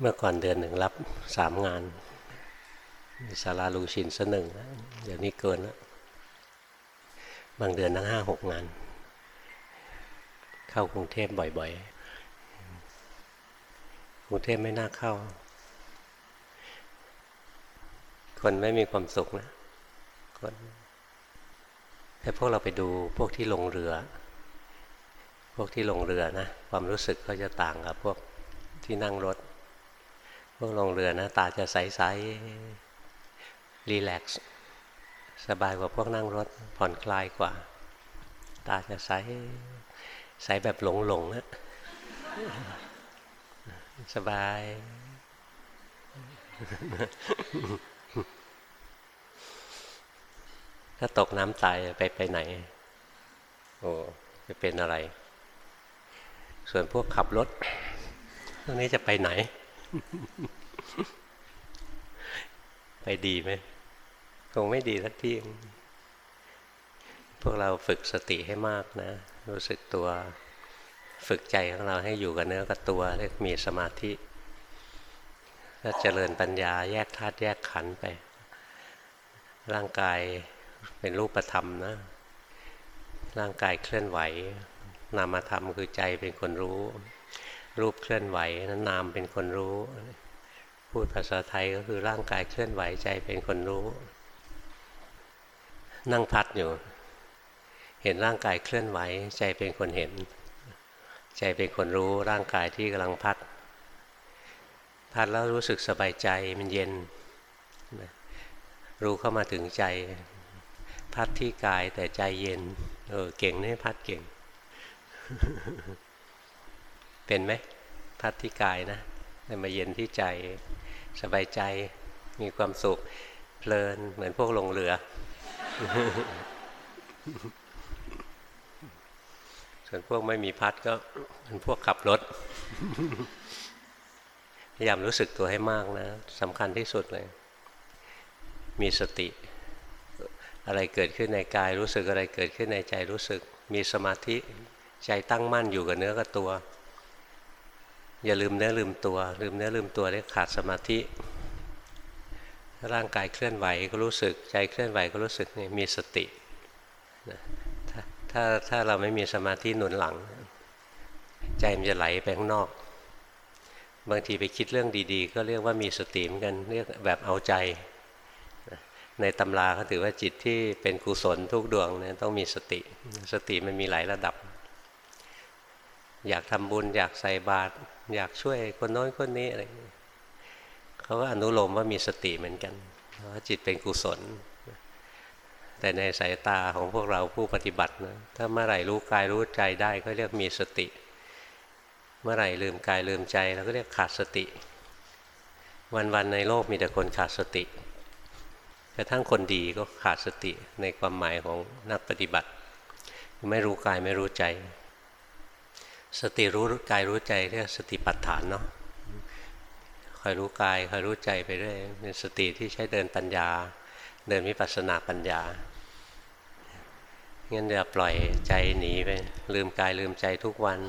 เมื่อก่อนเดือนหนึ่งรับสามงานสาราลุงชินสหนึ่งเดี๋ยวนี้เกินแล้วบางเดือนทั้งห้าหกงาน เข้ากรุงเทพบ่อยๆ กรุงเทพไม่น่าเข้า คนไม่มีความสุขนะคนแต่พวกเราไปดูพวกที่ลงเรือ พวกที่ลงเรือนะ ความรู้สึกก็จะต่างกับพวกที่นั่งรถ พวกลงเรือนะ ตาจะใสๆรีแลกซ์สบายกว่าพวกนั่งรถผ่อนคลายกว่า ตาจะใสใสแบบหลงหลงนะสบาย ถ้าตกน้ำตายไปไปไหน โอ้จะเป็นอะไร ส่วนพวกขับรถพวกนี้จะไปไหน ไปดีไหมคงไม่ดีสักที่พวกเราฝึกสติให้มากนะ รู้สึกตัวฝึกใจของเราให้อยู่กับเนื้อกับตัวเรียกมีสมาธิก็เจริญปัญญาแยกธาตุแยกขันธ์ไป ร่างกายเป็นรูปธรรมนะ ร่างกายเคลื่อนไหวนามธรรมคือใจเป็นคนรู้ รูปเคลื่อนไหวนั้นนามเป็นคนรู้ พูดภาษาไทยก็คือร่างกายเคลื่อนไหวใจเป็นคนรู้ นั่งพัดอยู่ เห็นร่างกายเคลื่อนไหว ใจเป็นคนเห็น ใจเป็นคนรู้ร่างกายที่กำลังพัด พัดแล้วรู้สึกสบายใจมันเย็น รู้เข้ามาถึงใจ พัดที่กายแต่ใจเย็นเออเก่งนี่พัดเก่ง เป็นไหมพัดที่กายนะแต่มาเย็นที่ใจสบายใจมีความสุขเพลินเหมือนพวกลงเรือ ส่วนพวกไม่มีพัดก็เป็นพวกขับรถ พยายามรู้สึกตัวให้มากนะสำคัญที่สุดเลย มีสติ อะไรเกิดขึ้นในกายรู้สึกอะไรเกิดขึ้นในใจรู้สึก มีสมาธิใจตั้งมั่นอยู่กับเนื้อกับตัว อย่าลืมเนื้อลืมตัว ลืมเนื้อลืมตัวได้ขาดสมาธิร่างกายเคลื่อนไหวก็รู้สึกใจเคลื่อนไหวก็รู้สึกนี่มีสติถ้าถ้าถ้าเราไม่มีสมาธิหนุนหลัง ใจมันจะไหลไปข้างนอก บางทีไปคิดเรื่องดีๆ ก็เรียกว่ามีสติเหมือนกันเรียกแบบเอาใจ ในตำราเขาถือว่าจิตที่เป็นกุศลทุกดวงเนี่ยต้องมีสติ สติมันมีหลายระดับ อยากทำบุญอยากใส่บาตร อยากช่วยคนโน้นคนนี้อะไรเขาก็อนุโลมว่ามีสติเหมือนกันเพราจิตเป็นกุศล แต่ในสายตาของพวกเราผู้ปฏิบัตินะถ้าเมื่อไหร่รู้กายรู้ใจได้ก็เรียกมีสติ เมื่อไหร่ลืมกายลืมใจเราก็เรียกขาดสติ วันๆในโลกมีแต่คนขาดสติกระทั่งคนดีก็ขาดสติในความหมายของนักปฏิบัติ ไม่รู้กายไม่รู้ใจ สติรู้กายรู้ใจเรียกสติปัฏฐานเนาะคอยรู้กายคอยรู้ใจไปเรื่อยเป็นสติที่ใช้เดินปัญญา เดินวิปัสสนาปัญญางั้นอย่าปล่อยใจหนีไป ลืมกายลืมใจทุกวัน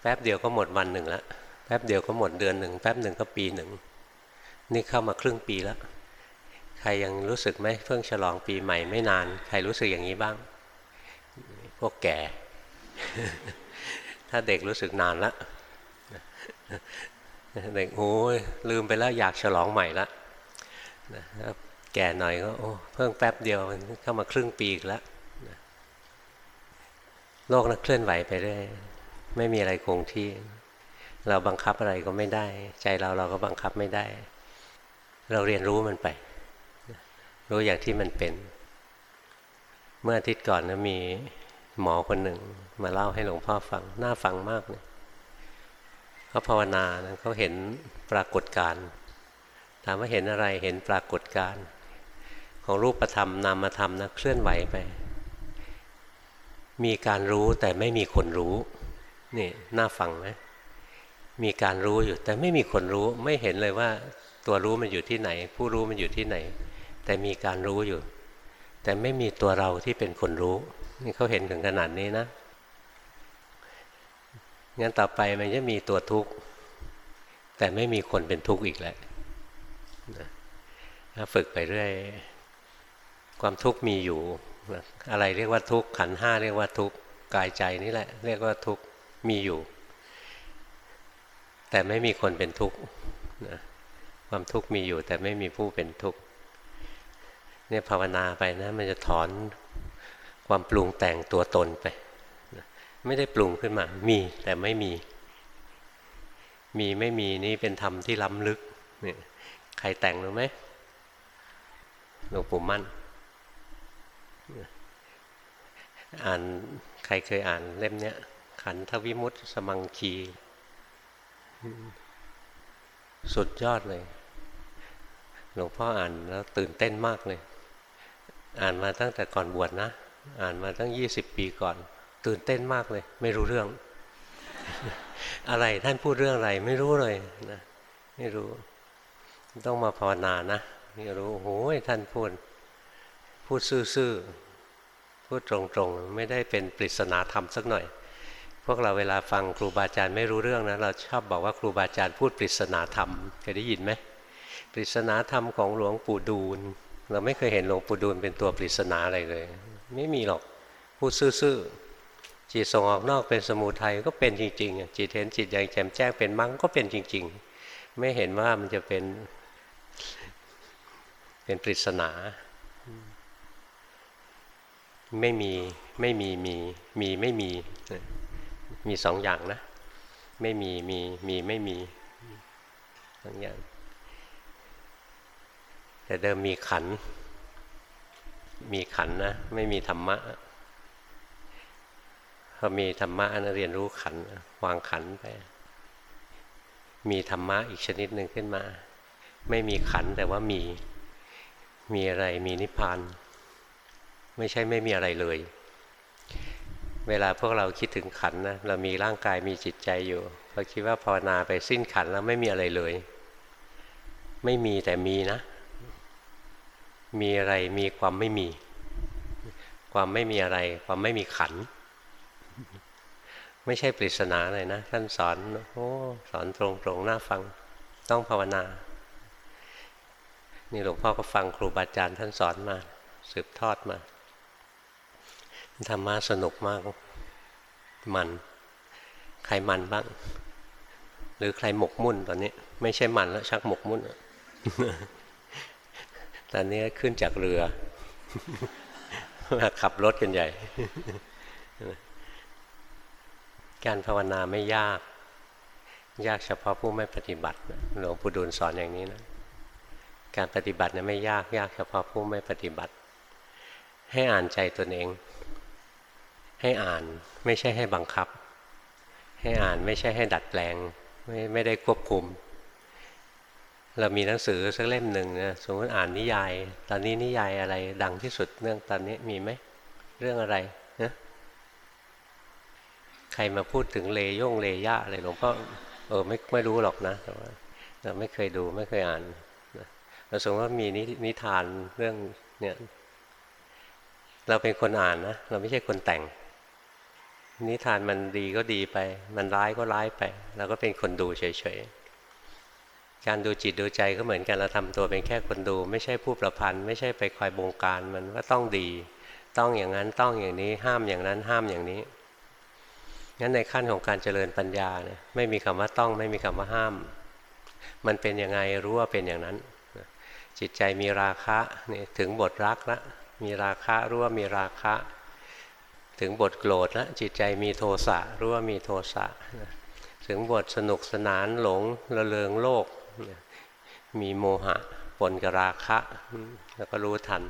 แป๊บเดียวก็หมดวันหนึ่งละแป๊บเดียวก็หมดเดือนหนึ่งแป๊บหนึ่งก็ปีหนึ่งนี่เข้ามาครึ่งปีแล้ว ใครยังรู้สึกไหมเพิ่งฉลองปีใหม่ไม่นาน ใครรู้สึกอย่างนี้บ้าง พวกแก่ ถ้าเด็กรู้สึกนานละเด็กโอ้ยลืมไปแล้วอยากฉลองใหม่ละแก่หน่อยก็โอ้เพิ่งแป๊บเดียวเข้ามาครึ่งปีอีกแล้วโลกนัเคลื่อนไหวไปเรื่อยไม่มีอะไรคงที่ เราบังคับอะไรก็ไม่ได้ ใจเราเราก็บังคับไม่ได้ เราเรียนรู้มันไป รู้อย่างที่มันเป็น เมื่ออาทิตย์ก่อนนะมี หมอคนหนึ่ง มาเล่าให้หลวงพ่อฟัง น่าฟังมากเลยเขาภาวนานะเขาเห็นปรากฏการถามว่าเห็นอะไรเห็นปรากฏการของรูปธรรมนามธรรมนะเคลื่อนไหวไป มีการรู้แต่ไม่มีคนรู้นี่น่าฟังไหมมีการรู้อยู่แต่ไม่มีคนรู้ไม่เห็นเลยว่าตัวรู้มันอยู่ที่ไหน ผู้รู้มันอยู่ที่ไหน แต่มีการรู้อยู่ แต่ไม่มีตัวเราที่เป็นคนรู้ นี่เขาเห็นถึงขนาดนี้นะงั้นต่อไปมันจะมีตัวทุกข์ แต่ไม่มีคนเป็นทุกข์อีกแล้วถ้าฝึกไปเรื่อย ความทุกข์มีอยู่ อะไรเรียกว่าทุกข์ขันห้าเรียกว่าทุกข์กายใจนี่แหละ เรียกว่าทุกข์มีอยู่ แต่ไม่มีคนเป็นทุกข์ความทุกข์มีอยู่ แต่ไม่มีผู้เป็นทุกข์เนี่ยภาวนาไปนะ มันจะถอน ความปรุงแต่งตัวตนไป ไม่ได้ปรุงขึ้นมา มีแต่ไม่มี มีไม่มีนี่เป็นธรรมที่ล้ำลึกเนี่ยใครแต่งรู้ไหมหลวงปู่มั่น อ่านใครเคยอ่านเล่มเนี้ย ขันทวิมุตสมังคี สุดยอดเลย หลวงพ่ออ่านแล้วตื่นเต้นมากเลย อ่านมาตั้งแต่ก่อนบวชนะ อ่านมาตั้งยี่สิบปีก่อน ตื่นเต้นมากเลย ไม่รู้เรื่อง อะไรท่านพูดเรื่องอะไร ไม่รู้เลยนะไม่รู้ต้องมาภาวนานะนี่รู้โอ้ยท่านพูด พูดซื่อๆพูดตรงๆ ไม่ได้เป็นปริศนาธรรมสักหน่อย พวกเราเวลาฟังครูบาอาจารย์ไม่รู้เรื่องนะเราชอบบอกว่าครูบาอาจารย์พูดปริศนาธรรมเคยได้ยินไหมปริศนาธรรมของหลวงปู่ดูลเราไม่เคยเห็นหลวงปู่ดูลเป็นตัวปริศนาอะไรเลย ไม่มีหรอกพูดซื่อๆจิตส่งออกนอกเป็นสมุทัยก็เป็นจริงๆจิตเห็นจิตอย่างแจ่มแจ้งเป็นมั้งก็เป็นจริง ๆ ไม่เห็นว่ามันจะเป็นเป็นปริศนา ไม่มีไม่มีมีมีไม่มีมีสองอย่างนะ ไม่มีมีมีไม่มีสองอย่างแต่เดิมมีขัน มีขันนะ ไม่มีธรรมะพอมีธรรมะนะเรียนรู้ขันวางขันไป มีธรรมะอีกชนิดหนึ่งขึ้นมา ไม่มีขันแต่ว่ามี มีอะไรมีนิพพาน ไม่ใช่ไม่มีอะไรเลย เวลาพวกเราคิดถึงขันนะเรามีร่างกายมีจิตใจอยู่เราคิดว่าภาวนาไปสิ้นขันแล้วไม่มีอะไรเลย ไม่มีแต่มีนะ มีอะไรมีความไม่มี ความไม่มีอะไร ความไม่มีขัน ไม่ใช่ปริศนาเลยนะท่านสอนโอ้สอนตรงๆน่าฟังต้องภาวนา นี่หลวงพ่อก็ฟังครูบาอาจารย์ท่านสอนมา สืบทอดมาธรรมะสนุกมาก มัน ใครมันบ้าง หรือใครหมกมุ่นตอนนี้ ไม่ใช่มันแล้วชักหมกมุ่น ตอนนี้ขึ้นจากเรือมาขับรถกันใหญ่ การภาวนาไม่ยาก ยากเฉพาะผู้ไม่ปฏิบัติหลวงปู่ดูลสอนอย่างนี้นะ การปฏิบัติเนี่ยไม่ยากยากเฉพาะผู้ไม่ปฏิบัติ ให้อ่านใจตนเอง ให้อ่านไม่ใช่ให้บังคับ ให้อ่านไม่ใช่ให้ดัดแปลง ไม่ไม่ได้ควบคุม เรามีหนังสือสักเล่มหนึ่งนะสมมติอ่านนิยาย ตอนนี้นิยายอะไรดังที่สุดเรื่องตอนนี้มีไหมเรื่องอะไรนะใครมาพูดถึงเลย่งเลยะอะไรหลวงพ่อเออไม่ไม่รู้หรอกนะแต่ว่าเราไม่เคยดูไม่เคยอ่านเราสมมติว่ามีนิทานเรื่องเนี่ยเราเป็นคนอ่านนะเราไม่ใช่คนแต่ง นิทานมันดีก็ดีไป มันร้ายก็ร้ายไปเราก็เป็นคนดูเฉยๆ การดูจิตดูใจก็เหมือนกันเราทำตัวเป็นแค่คนดู ไม่ใช่ผู้ประพันธ์ ไม่ใช่ไปคอยบงการมันว่าต้องดี ต้องอย่างนั้นต้องอย่างนี้ห้ามอย่างนั้นห้ามอย่างนี้งั้นในขั้นของการเจริญปัญญาเนี่ยไม่มีคำว่าต้องไม่มีคำว่าห้าม มันเป็นยังไงรู้ว่าเป็นอย่างนั้น จิตใจมีราคะนี่ถึงบทรักแล้วมีราคะรู้ว่ามีราคะ ถึงบทโกรธแล้วจิตใจมีโทสะรู้ว่ามีโทสะถึงบทสนุกสนานหลงระเริงโลก มีโมหะปนกับราคะ แล้วก็รู้ทัน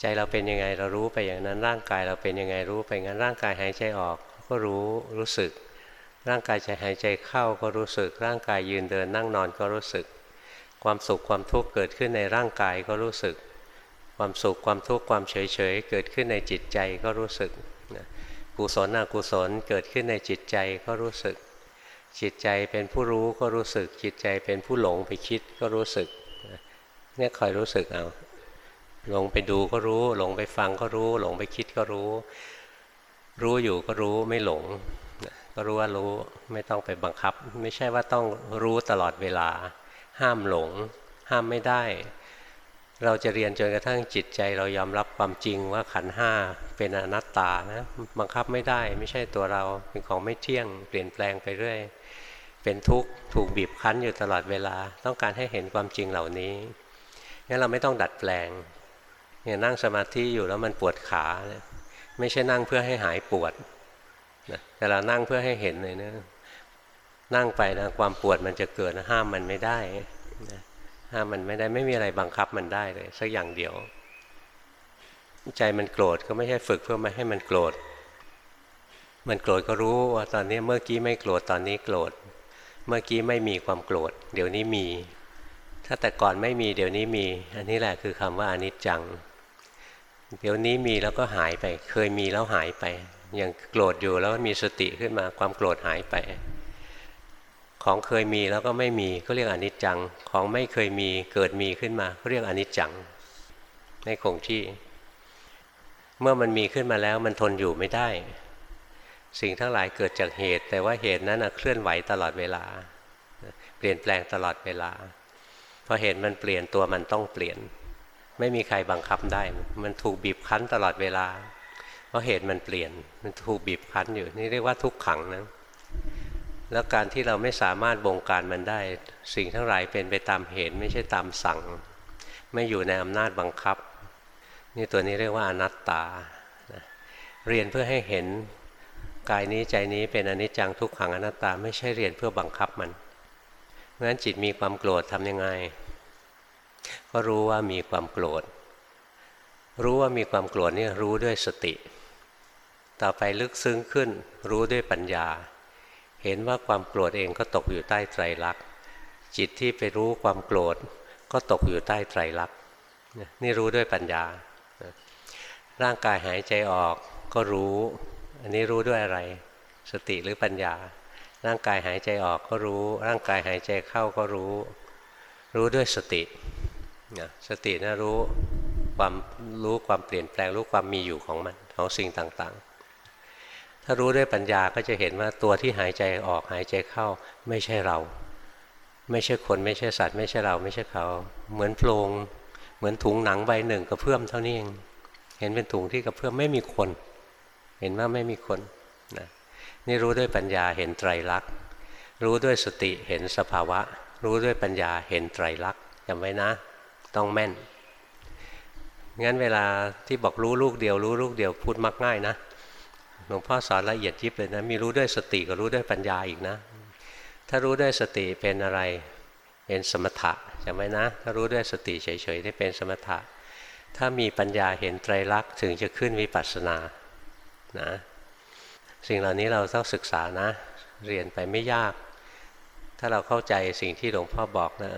ใจเราเป็นยังไงเรารู้ไปอย่างนั้น ร่างกายเราเป็นยังไงรู้ไปงั้นร่างกายหายใจออกก็รู้รู้สึก ร่างกายจะหายใจเข้าก็รู้สึก ร่างกายยืนเดินนั่งนอนก็รู้สึก ความสุขความทุกข์เกิดขึ้นในร่างกายก็รู้สึก ความสุขความทุกข์ความเฉยเฉยเกิดขึ้นในจิตใจก็รู้สึกกุศลอกุศลเกิดขึ้นในจิตใจก็รู้สึก จิตใจเป็นผู้รู้ก็รู้สึก จิตใจเป็นผู้หลงไปคิดก็รู้สึกเนี่ยคอยรู้สึกเอาหลงไปดูก็รู้ หลงไปฟังก็รู้ หลงไปคิดก็รู้ รู้อยู่ก็รู้ไม่หลง ก็รู้ว่ารู้ไม่ต้องไปบังคับ ไม่ใช่ว่าต้องรู้ตลอดเวลา ห้ามหลง ห้ามไม่ได้ เราจะเรียนจนกระทั่งจิตใจเรายอมรับความจริงว่าขันห้าเป็นอนัตตานะบังคับไม่ได้ ไม่ใช่ตัวเราเป็นของไม่เที่ยง เปลี่ยนแปลงไปเรื่อย เป็นทุกข์ถูกบีบคั้นอยู่ตลอดเวลา ต้องการให้เห็นความจริงเหล่านี้งั้นเราไม่ต้องดัดแปลงเนี่ยนั่งสมาธิอยู่แล้วมันปวดขาไม่ใช่นั่งเพื่อให้หายปวดนะแต่เรานั่งเพื่อให้เห็นเลยนะนั่งไปนะความปวดมันจะเกิดนะห้ามมันไม่ได้นะห้ามมันไม่ได้ไม่มีอะไรบังคับมันได้เลยสักอย่างเดียว ใจมันโกรธก็ไม่ใช่ฝึกเพื่อไม่ให้มันโกรธ มันโกรธก็รู้ว่าตอนนี้เมื่อกี้ไม่โกรธตอนนี้โกรธ เมื่อกี้ไม่มีความโกรธ เดี๋ยวนี้มี ถ้าแต่ก่อนไม่มีเดี๋ยวนี้มี อันนี้แหละคือคำว่าอนิจจัง เดี๋ยวนี้มีแล้วก็หายไป เคยมีแล้วหายไป อย่างโกรธอยู่แล้วมีสติขึ้นมาความโกรธหายไป ของเคยมีแล้วก็ไม่มีก็เรียกอนิจจัง ของไม่เคยมีเกิดมีขึ้นมาก็เรียกอนิจจังในคงที่ เมื่อมันมีขึ้นมาแล้วมันทนอยู่ไม่ได้ สิ่งทั้งหลายเกิดจากเหตุ แต่ว่าเหตุนั้นเคลื่อนไหวตลอดเวลา เปลี่ยนแปลงตลอดเวลาพอเหตุมันเปลี่ยนตัวมันต้องเปลี่ยน ไม่มีใครบังคับได้ มันถูกบีบคั้นตลอดเวลา เพราะเหตุมันเปลี่ยนมันถูกบีบคั้นอยู่นี่เรียกว่าทุกขังนะแล้วการที่เราไม่สามารถบงการมันได้ สิ่งทั้งหลายเป็นไปตามเหตุไม่ใช่ตามสั่ง ไม่อยู่ในอำนาจบังคับ นี่ตัวนี้เรียกว่าอนัตตา เรียนเพื่อให้เห็น กายนี้ใจนี้เป็นอนิจจังทุกขังอนัตตาไม่ใช่เรียนเพื่อบังคับมันเพราะฉะนั้นจิตมีความโกรธทำยังไง ก็รู้ว่ามีความโกรธ รู้ว่ามีความโกรธนี่รู้ด้วยสติ ต่อไปลึกซึ้งขึ้น รู้ด้วยปัญญา เห็นว่าความโกรธเองก็ตกอยู่ใต้ไตรลักษณ์จิตที่ไปรู้ความโกรธก็ตกอยู่ใต้ไตรลักษณ์นี่รู้ด้วยปัญญา ร่างกายหายใจออกก็รู้ อันนี้รู้ด้วยอะไร สติหรือปัญญา ร่างกายหายใจออกก็รู้ ร่างกายหายใจเข้าก็รู้ รู้ด้วยสตินะสตินะรู้ความรู้ความเปลี่ยนแปลงรู้ความมีอยู่ของมันของสิ่งต่างๆ ถ้ารู้ด้วยปัญญาก็จะเห็นว่าตัวที่หายใจออกหายใจเข้าไม่ใช่เรา ไม่ใช่คนไม่ใช่สัตว์ ไม่ใช่เราไม่ใช่เขา เหมือนโพรงเหมือนถุงหนังใบหนึ่งกระเพื่อมเท่านี้เองเห็นเป็นถุงที่กระเพื่อมไม่มีคน เห็นว่าไม่มีคนนะนี่รู้ด้วยปัญญาเห็นไตรลักษณ์ รู้ด้วยสติเห็นสภาวะ รู้ด้วยปัญญาเห็นไตรลักษณ์จำไว้นะ ต้องแม่น งั้นเวลาที่บอกรู้ลูกเดียว รู้ลูกเดียวพูดมักง่ายนะ หลวงพ่อสอนละเอียดยิบเลยนะ มีรู้ด้วยสติกับรู้ด้วยปัญญาอีกนะ ถ้ารู้ด้วยสติเป็นอะไร เป็นสมถะจำไว้นะ ถ้ารู้ด้วยสติเฉยๆได้เป็นสมถะ ถ้ามีปัญญาเห็นไตรลักษณ์ถึงจะขึ้นวิปัสสนา นะสิ่งเหล่านี้เราต้องศึกษานะ เรียนไปไม่ยาก ถ้าเราเข้าใจสิ่งที่หลวงพ่อบอกนะ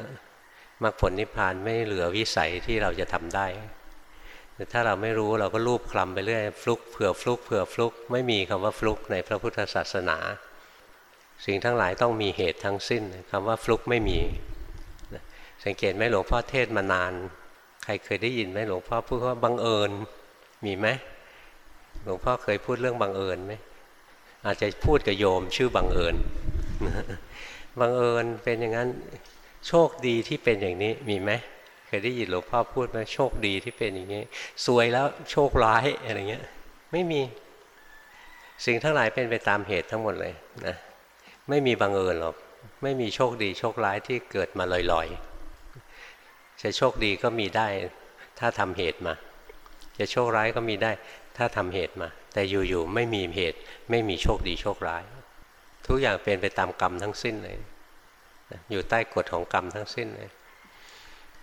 มรรคผลนิพพานไม่เหลือวิสัยที่เราจะทำได้แต่ถ้าเราไม่รู้เราก็ลูบคลำไปเรื่อยฟลุกเผื่อฟลุกเผื่อฟลุกไม่มีคำว่าฟลุกในพระพุทธศาสนา สิ่งทั้งหลายต้องมีเหตุทั้งสิ้นคำว่าฟลุกไม่มี สังเกตไหมหลวงพ่อเทศมานาน ใครเคยได้ยินไหมหลวงพ่อพูดว่าบังเอิญมีไหม หลวงพ่อเคยพูดเรื่องบังเอิญไหมอาจจะพูดกับโยมชื่อบังเอิญบังเอิญเป็นอย่างนั้นโชคดีที่เป็นอย่างนี้มีไหมเคยได้ยินหลวงพ่อพูดไหมโชคดีที่เป็นอย่างนี้สวยแล้วโชคร้ายอะไรเงี้ย ไม่มีสิ่งทั้งหลายเป็นไปตามเหตุทั้งหมดเลยนะไม่มีบังเอิญหรอกไม่มีโชคดีโชคร้ายที่เกิดมาลอยๆจะโชคดีก็มีได้ ถ้าทำเหตุมา จะโชคร้ายก็มีได้ ถ้าทำเหตุมา แต่อยู่ๆไม่มีเหตุ ไม่มีโชคดีโชคร้าย ทุกอย่างเป็นไปตามกรรมทั้งสิ้นเลยอยู่ใต้กฎของกรรมทั้งสิ้นเลย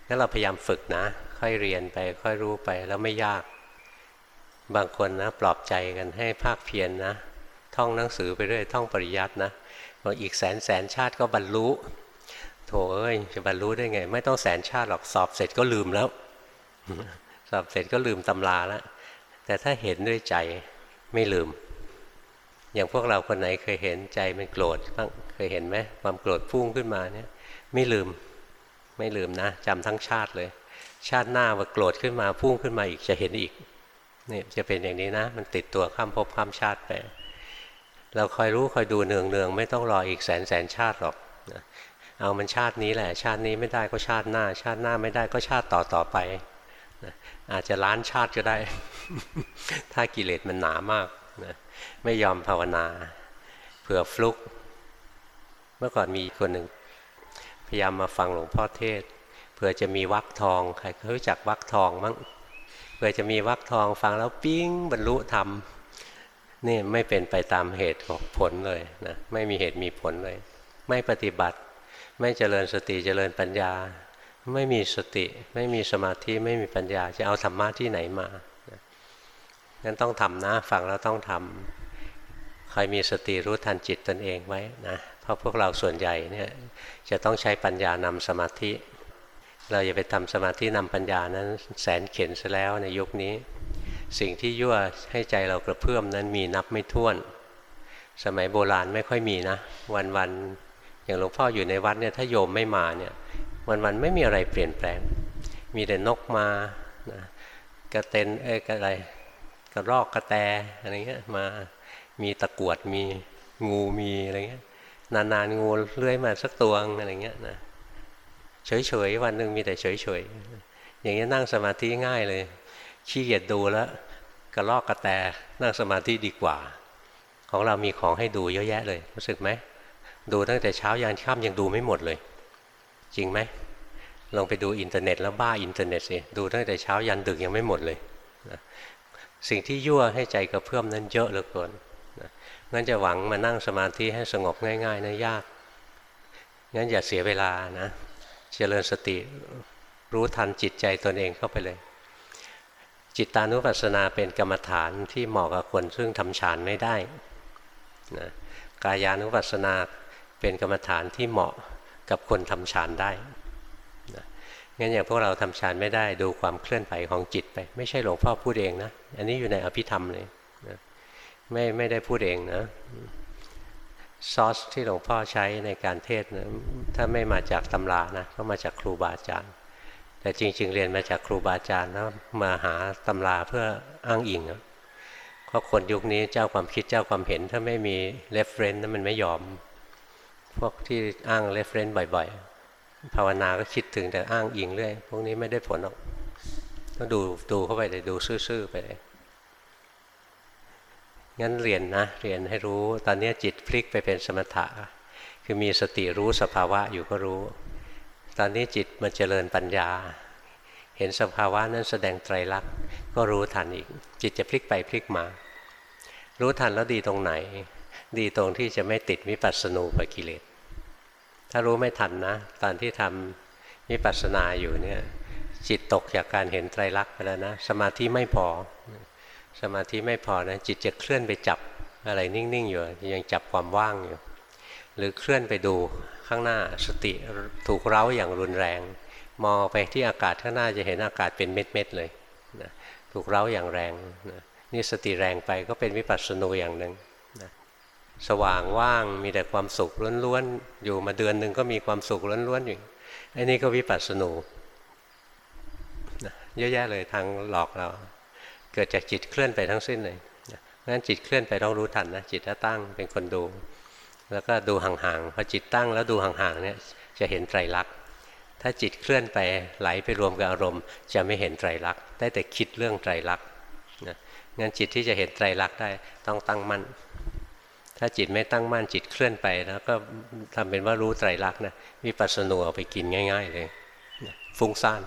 แล้วเราพยายามฝึกนะ ค่อยเรียนไป ค่อยรู้ไปแล้วไม่ยาก บางคนนะ ปลอบใจกันให้ภาคเพียรนนะ ท่องหนังสือไปเรื่อยท่องปริยัตินะบอกอีกแสนแสนชาติก็บรรลุโถเอ้ยจะบรรลุได้ไง ไม่ต้องแสนชาติหรอกสอบเสร็จก็ลืมแล้ว สอบเสร็จก็ลืมตำราแล้ว แต่ถ้าเห็นด้วยใจไม่ลืม อย่างพวกเราคนไหนเคยเห็นใจมันโกรธบ้างเคยเห็นไหมความโกรธพุ่งขึ้นมาเนี่ย ไม่ลืมไม่ลืมนะจำทั้งชาติเลย ชาติหน้าว่าโกรธขึ้นมาพุ่งขึ้นมาอีกจะเห็นอีกนี่จะเป็นอย่างนี้นะ มันติดตัวข้ามภพข้ามชาติไปเราคอยรู้คอยดูเนืองเนืองไม่ต้องรออีกแสนแสนชาติหรอกเอามันชาตินี้แหละ ชาตินี้ไม่ได้ก็ชาติหน้า ชาติหน้าไม่ได้ก็ชาติต่อต่อไป อาจจะล้านชาติก็ได้ ถ้ากิเลสมันหนามากนะไม่ยอมภาวนา เผื่อฟลุก เมื่อก่อนมีคนหนึ่ง พยายามมาฟังหลวงพ่อเทศ เผื่อจะมีวักทอง ใครเขารู้จักวักทองมั้งเผื่อจะมีวักทองฟังแล้วปิ้งบรรลุธรรมนี่ไม่เป็นไปตามเหตุผลเลยนะไม่มีเหตุมีผลเลย ไม่ปฏิบัติ ไม่เจริญสติเจริญปัญญา ไม่มีสติ ไม่มีสมาธิไม่มีปัญญา จะเอาธรรมะที่ไหนมางั้นต้องทำนะฟังแล้วต้องทำใครมีสติรู้ทันจิตตนเองไว้นะเพราะพวกเราส่วนใหญ่เนี่ยจะต้องใช้ปัญญานำสมาธิ เราอย่าไปทำสมาธินำปัญญานั้น แสนเข็นซะแล้วในยุคนี้ สิ่งที่ยั่วให้ใจเรากระเพื่อมนั้นมีนับไม่ถ้วน สมัยโบราณไม่ค่อยมีนะ วันวันอย่างหลวงพ่ออยู่ในวัดเนี่ยถ้าโยมไม่มาเนี่ย วันวันไม่มีอะไรเปลี่ยนแปลง มีแต่นกมานะกระเตนเอ้ยกระไรกระรอกกระแตอะไรเงี้ยมามีตะกวดมีงูมีอะไรเงี้ยนานๆงูเลื้อยมาสักตัวอะไรเงี้ยนะเฉยๆวันหนึ่งมีแต่เฉยๆอย่างเงี้ยนั่งสมาธิง่ายเลยขี้เกียจดูแล้วกระรอกกระแตนั่งสมาธิดีกว่า ของเรามีของให้ดูเยอะแยะเลยรู้สึกไหมดูตั้งแต่เช้ายันค่ำยังดูไม่หมดเลย จริงไหมลองไปดูอินเทอร์เน็ตแล้วบ้าอินเทอร์เน็ตสิดูตั้งแต่เช้ายันดึกยังไม่หมดเลยนะสิ่งที่ยั่วให้ใจกระเพื่อมนั้นเยอะเหลือเกินนะงั้นจะหวังมานั่งสมาธิให้สงบง่ายๆนะยาก งั้นอย่าเสียเวลานะเจริญสติรู้ทันจิตใจตนเองเข้าไปเลย จิตตานุปัสสนาเป็นกรรมฐานที่เหมาะกับคนซึ่งทำฌานไม่ได้นะกายานุปัสสนาเป็นกรรมฐานที่เหมาะ กับคนทำฌานได้นะงั้นอย่างพวกเราทำฌานไม่ได้ดูความเคลื่อนไหวของจิตไป ไม่ใช่หลวงพ่อพูดเองนะ อันนี้อยู่ในอภิธรรมเลยนะไม่ไม่ได้พูดเองนะซอสที่หลวงพ่อใช้ในการเทศนะถ้าไม่มาจากตำรานะก็มาจากครูบาอาจารย์ แต่จริง ๆ เรียนมาจากครูบาอาจารย์แล้วมาหาตำราเพื่ออ้างอิงนะเพราะคนยุคนี้เจ้าความคิดเจ้าความเห็นถ้าไม่มี reference นั้นมันไม่ยอม พวกที่อ้าง reference บ่อยๆ ภาวนาก็คิดถึงแต่อ้างอิงเรื่อย พวกนี้ไม่ได้ผลหรอก ต้องดูดูเข้าไปเลยดูซื่อๆไปเลย งั้นเรียนนะ เรียนให้รู้ ตอนนี้จิตพลิกไปเป็นสมถะ คือมีสติรู้สภาวะอยู่ก็รู้ ตอนนี้จิตมันเจริญปัญญา เห็นสภาวะนั้นแสดงไตรลักษณ์ก็รู้ทันอีก จิตจะพลิกไปพลิกมา รู้ทันแล้วดีตรงไหน ดีตรงที่จะไม่ติดวิปัสสนูปกิเลส ถ้ารู้ไม่ทันนะ ตอนที่ทำวิปัสสนาอยู่เนี่ยจิตตกจากการเห็นไตรลักษณ์ไปแล้วนะ สมาธิไม่พอ สมาธิไม่พอนะ จิตจะเคลื่อนไปจับอะไรนิ่ง ๆ อยู่ ยังจับความว่างอยู่ หรือเคลื่อนไปดูข้างหน้าสติถูกเร้าอย่างรุนแรง มองไปที่อากาศข้างหน้าจะเห็นอากาศเป็นเม็ด ๆ เลยนะถูกเร้าอย่างแรงนะนี่สติแรงไปก็เป็นวิปัสสนูอย่างหนึ่ง สว่างว่างมีแต่ความสุขล้วนๆ อยู่มาเดือนหนึ่งก็มีความสุขล้วนๆอยู่อันนี้ก็วิปัสสนูเยอะแยะเลยทางหลอกเรา เกิดจากจิตเคลื่อนไปทั้งสิ้นเลยงั้นจิตเคลื่อนไปต้องรู้ทันนะจิตถ้าตั้งเป็นคนดู แล้วก็ดูห่างๆพอจิตตั้งแล้วดูห่างๆเนี่ยจะเห็นไตรลักษณ์ถ้าจิตเคลื่อนไปไหลไปรวมกับอารมณ์ จะไม่เห็นไตรลักษณ์ได้แต่คิดเรื่องไตรลักษณ์งั้นจิตที่จะเห็นไตรลักษณ์ได้ต้องตั้งมั่น ถ้าจิตไม่ตั้งมั่นจิตเคลื่อนไปแล้วก็ทำเป็นว่ารู้ไตรลักษณ์นะวิปัสสนูเอาไปกินง่าย ๆ เลยฟุ้งซ่าน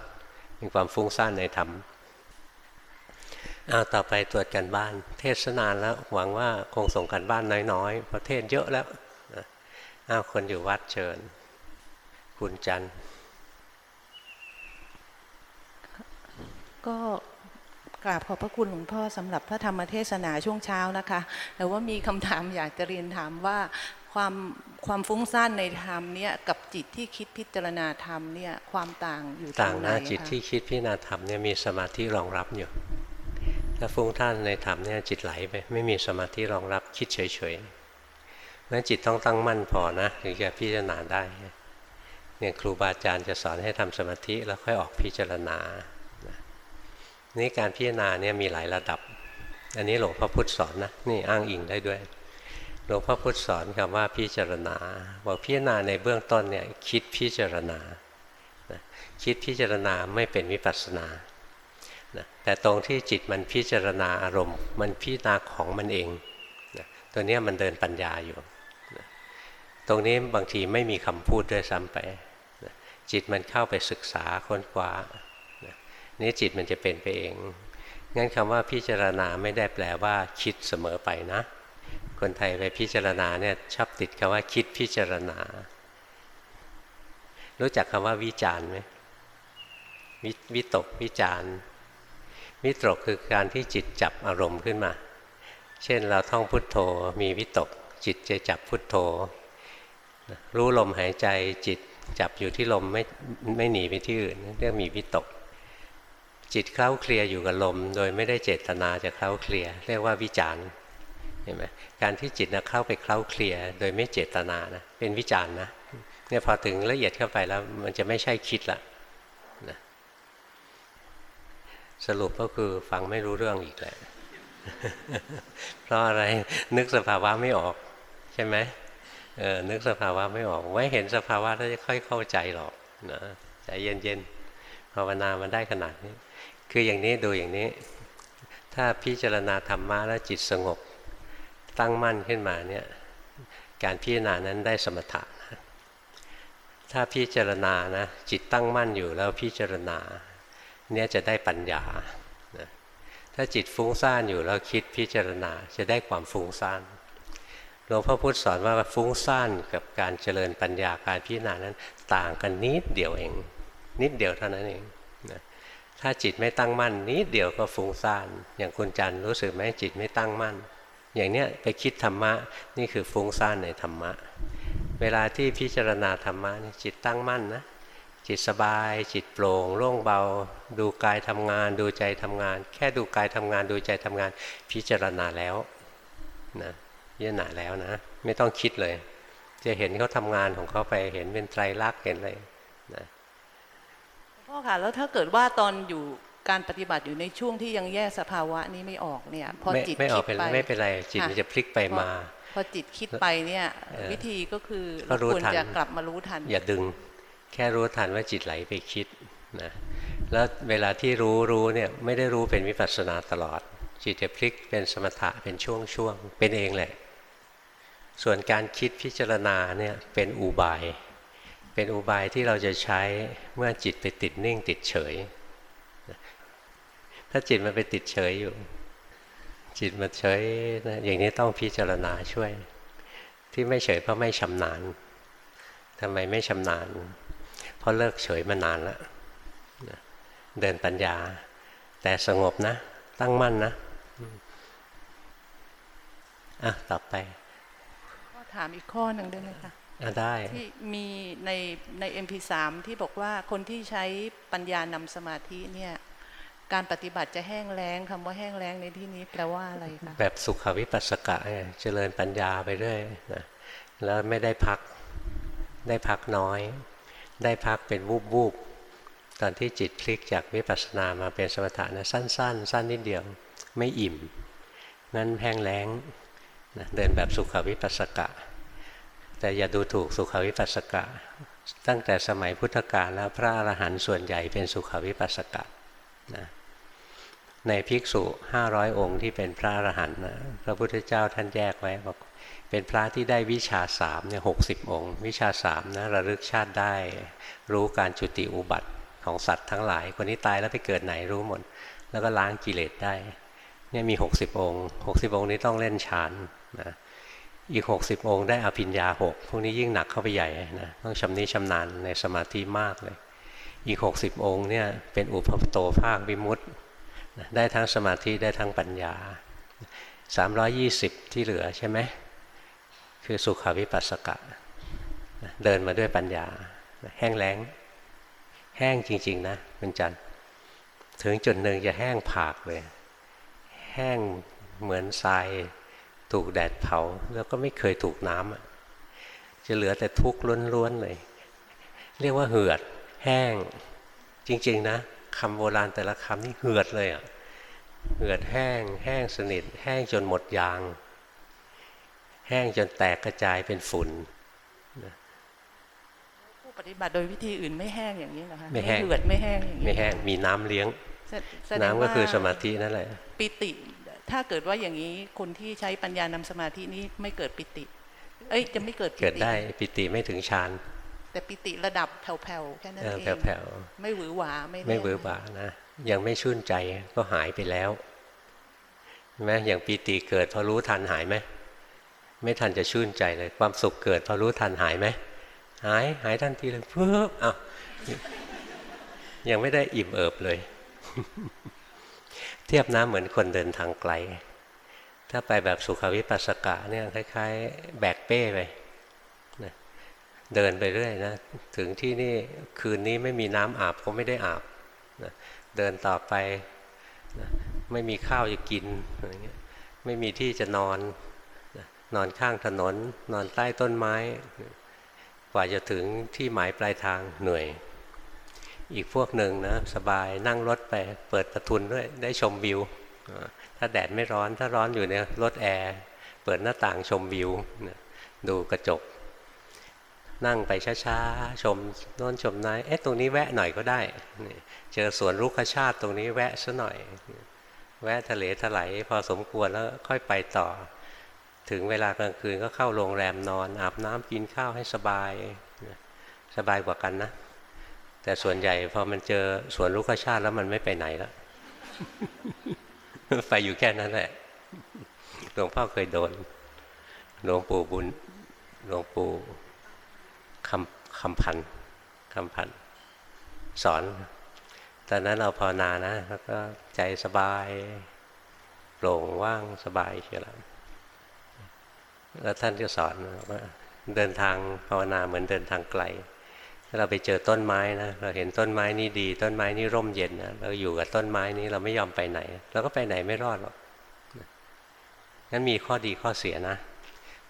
เป็นความฟุ้งซ่านในธรรมเอาต่อไปตรวจกันบ้าน เทศนานแล้วหวังว่าคงส่งกันบ้านน้อยๆเพราะเทศเยอะแล้วเอาคนอยู่วัดเชิญ คุณจันก็ กราบขอบพระคุณหลวงพ่อสำหรับพระธรรมเทศนาช่วงเช้านะคะ แต่ว่ามีคำถามอยากจะเรียนถามว่าความความฟุ้งซ่านในธรรมเนี่ยกับจิตที่คิดพิจารณาธรรมเนี่ยความต่างอยู่ตรงไหนต่างนะจิตที่คิดพิจารณาธรรมเนี่ยมีสมาธิรองรับอยู่ถ้าฟุ้งท่านในธรรมเนี่ยจิตไหลไปไม่มีสมาธิรองรับคิดเฉยๆนั้นจิตต้องตั้งมั่นพอนะถึงจะพิจารณาได้เนี่ยครูบาอาจารย์จะสอนให้ทำสมาธิแล้วค่อยออกพิจารณา นี่การพิจารณาเนี่ยมีหลายระดับ อันนี้หลวงพ่อพุธสอนนะนี่อ้างอิงได้ด้วยหลวงพ่อพุธสอนคำว่าพิจารณาบอกพิจารณาในเบื้องต้นเนี่ยคิดพิจารณานะคิดพิจารณาไม่เป็นวิปัสสนานะแต่ตรงที่จิตมันพิจารณาอารมณ์ มันพิจารณาของมันเองนะตัวเนี้ยมันเดินปัญญาอยู่นะตรงนี้บางทีไม่มีคำพูดด้วยซ้ำไปนะจิตมันเข้าไปศึกษาค้นคว้า นี่จิตมันจะเป็นไปเอง งั้นคำว่าพิจารณาไม่ได้แปลว่า คิดเสมอไปนะ คนไทยไปพิจารณาเนี่ยชอบติดคำว่าคิดพิจารณา รู้จักคำว่าวิจารณ์ไหมววิตกวิจารณ์วิตกคือการที่จิตจับอารมณ์ขึ้นมา เช่นเราท่องพุทโธมีวิตก จิตจะจับพุทโธ รู้ลมหายใจจิตจับอยู่ที่ลมไม่ไม่หนีไปที่อื่นเรียกมีวิตก จิตเคล้าเคลียอยู่กับลม โดยไม่ได้เจตนาจะเคล้าเคลียเรียกว่าวิจารณ์เห็นไหมการที่จิตนะเข้าไปเคล้าเคลียโดยไม่เจตนานะเป็นวิจารณ์นะเนี่ยพอถึงละเอียดเข้าไปแล้วมันจะไม่ใช่คิดละนะสรุปก็คือฟังไม่รู้เรื่องอีกแหละเพราะอะไรนึกสภาวะไม่ออก ใช่ไหมเออนึกสภาวะไม่ออกไม่เห็นสภาวะแล้วจะค่อยเข้าใจหรอกนะใจเย็นๆภาวนามันได้ขนาดนี้ คืออย่างนี้ดูอย่างนี้ ถ้าพิจารณาธรรมะแล้วจิตสงบ ตั้งมั่นขึ้นมาเนี่ยการพิจารณานั้นได้สมถะนะถ้าพิจารณานะจิตตั้งมั่นอยู่แล้วพิจารณาเนี่ยจะได้ปัญญานะถ้าจิตฟุ้งซ่านอยู่แล้วคิดพิจารณาจะได้ความฟุ้งซ่านหลวงพ่อพุธสอนว่าฟุ้งซ่านกับการเจริญปัญญาการพิจารณานั้นต่างกันนิดเดียวเอง นิดเดียวเท่านั้นเอง ถ้าจิตไม่ตั้งมั่นนิดเดียวก็ฟุ้งซ่าน อย่างคุณจันรู้สึกไหมจิตไม่ตั้งมั่น อย่างเนี้ยไปคิดธรรมะนี่คือฟุ้งซ่านในธรรมะ เวลาที่พิจารณาธรรมะนี่จิตตั้งมั่นนะจิตสบาย จิตโปร่งโล่งเบา ดูกายทำงาน ดูใจทำงาน แค่ดูกายทำงาน ดูใจทำงาน พิจารณาแล้วนะพิจารณาแล้วนะ ไม่ต้องคิดเลย จะเห็นเขาทำงานของเขาไปเห็นเป็นไตรลักษณ์เห็นอะไร พ่อค่ะแล้วถ้าเกิดว่าตอนอยู่การปฏิบัติอยู่ในช่วงที่ยังแยกสภาวะนี้ไม่ออกเนี่ยพอไม่จิตไม่ออคิกดเป็นไปไม่เป็นไรจิตค่ะมันจะพลิกไปมา พอจิตคิดไปเนี่ยเออวิธีก็คือก็รู้ควรทันจะกลับมารู้ทัน อย่าดึง แค่รู้ทันว่าจิตไหลไปคิดนะแล้วเวลาที่รู้รู้เนี่ยไม่ได้รู้เป็นวิปัสสนาตลอด จิตจะพลิกเป็นสมถะเป็นช่วงๆเป็นเองแหละ ส่วนการคิดพิจารณาเนี่ยเป็นอุบาย เป็นอุบายที่เราจะใช้เมื่อจิตไปติดนิ่งติดเฉย ถ้าจิตมันไปติดเฉยอยู่ จิตมันเฉยนะอย่างนี้ต้องพิจารณาช่วย ที่ไม่เฉยเพราะไม่ชำนาญทำไมไม่ชำนาญ เพราะเลิกเฉยมานานแล้วเดินปัญญา แต่สงบนะ ตั้งมั่นนะอะต่อไป ก็ถามอีกข้อหนึ่งได้ไหมคะอะ ได้ที่มีในใน MP3 ที่บอกว่าคนที่ใช้ปัญญานำสมาธิเนี่ยการปฏิบัติจะแห้งแล้งคำว่าแห้งแล้งในที่นี้แปลว่าอะไรคะแบบสุขวิปัสสกะเนี่ยเจริญปัญญาไปเรื่อยนะแล้วไม่ได้พักได้พักน้อย ได้พักเป็นวูบวูบๆตอนที่จิตพลิกจากวิปัสสนามาเป็นสมถะนะสั้นๆสั้นนิดเดียวไม่อิ่มงั้นแห้งแล้งนะเดินแบบสุขวิปัสสกะ แต่อย่าดูถูกสุขวิปัสสกะ ตั้งแต่สมัยพุทธกาลแล้วพระอรหันต์ส่วนใหญ่เป็นสุขวิปัสสกะนะในภิกษุ 500 องค์ที่เป็นพระอรหันต์นะพระพุทธเจ้าท่านแยกไว้บอกเป็นพระที่ได้วิชาสามเนี่ยหกองค์ วิชาสามนะระลึกชาติได้ รู้การจุติอุบัติของสัตว์ทั้งหลาย คนนี้ตายแล้วไปเกิดไหนรู้หมด แล้วก็ล้างกิเลสได้เนี่ยมี 60 องค์ 60 องค์นี้ต้องเล่นฌานนะ อีก 60 องค์ได้อภิญญาหกพวกนี้ยิ่งหนักเข้าไปใหญ่นะต้องชำนิชำนาญในสมาธิมากเลย อีก 60 องค์เนี่ยเป็นอุปโตภาควิมุตติได้ทั้งสมาธิได้ทั้งปัญญา 320 ที่เหลือใช่ไหมคือสุขวิปัสสกะ เดินมาด้วยปัญญา แห้งแล้ง แห้งจริง ๆ นะคุณจันถึงจุดหนึ่งจะแห้งผากเลย แห้งเหมือนทราย ถูกแดดเผา แล้วก็ไม่เคยถูกน้ำอะจะเหลือแต่ทุกข์ล้วนๆเลย เรียกว่าเหือดแห้ง จริง ๆ นะคำโบราณแต่ละคำนี่เหือดเลยอะเหือดแห้ง แห้งสนิท แห้งจนหมดยาง แห้งจนแตกกระจายเป็นฝุ่นผู้ปฏิบัติโดยวิธีอื่นไม่แห้งอย่างนี้เหรอคะไม่แห้งเหือดไม่แห้งอย่างนี้ไม่แห้งมีน้ำเลี้ยงแสแสดงน้ำก็คือว่สมาธินั่นแหละปิติ ถ้าเกิดว่าอย่างนี้คนที่ใช้ปัญญานำสมาธินี้ไม่เกิดปิติ เอ้ยจะไม่เกิดปิติเกิดได้ปิติไม่ถึงฌานแต่ปิติระดับแผ่วๆแค่นั้นเออเองแผ่วไม่หวือหวาไม่ๆแน่นไม่เบื่อบานะยังไม่ชื่นใจก็หายไปแล้วเห็นไหมอย่างปิติเกิดพอรู้ทันหายไหมไม่ทันจะชื่นใจเลย ความสุขเกิดพอรู้ทันหายไหมหายหายทันทีเลยเพิ่มอ้าวยังไม่ได้อิ่มเอิบเลย เทียบน้ำเหมือนคนเดินทางไกล ถ้าไปแบบสุขวิปัสสกะเนี่ยคล้าย ๆ แบกเป้ไปนะเดินไปเรื่อยนะ ถึงที่นี่คืนนี้ไม่มีน้ำอาบก็ไม่ได้อาบนะเดินต่อไปนะไม่มีข้าวจะกินอะไรเงี้ยไม่มีที่จะนอนนะนอนข้างถนน นอนใต้ต้นไม้ กว่าจะถึงที่หมายปลายทางเหนื่อย อีกพวกหนึ่งนะสบายนั่งรถไปเปิดประทุนด้วยได้ชมวิว ถ้าแดดไม่ร้อนถ้าร้อนอยู่ในรถแอร์เปิดหน้าต่างชมวิวดูกระจก นั่งไปช้าๆชมโน้นชมนี้เอ๊ะตรงนี้แวะหน่อยก็ได้ เจอสวนรุกขชาติตรงนี้แวะซะหน่อย แวะทะเลถลายพอสมควรแล้วค่อยไปต่อ ถึงเวลากลางคืนก็เข้าโรงแรมนอน อาบน้ำกินข้าวให้สบายสบายกว่ากันนะ แต่ส่วนใหญ่พอมันเจอสวนลูกชาติแล้วมันไม่ไปไหนแล้วไปอยู่แค่นั้นแหละหลวงพ่อเคยโดนหลวงปู่บุญหลวงปู่คำคำพันคำพันสอน ตอนนั้นเราภาวนานะ แล้วก็ใจสบายโปร่งว่างสบายเชียวแล้วแล้วท่านก็สอนว่าเดินทางภาวนาเหมือนเดินทางไกล ถ้าเราไปเจอต้นไม้นะเราเห็นต้นไม้นี่ดี ต้นไม้นี่ร่มเย็นนะเราอยู่กับต้นไม้นี้เราไม่ยอมไปไหน เราก็ไปไหนไม่รอดหรอกงั้นมีข้อดีข้อเสียนะ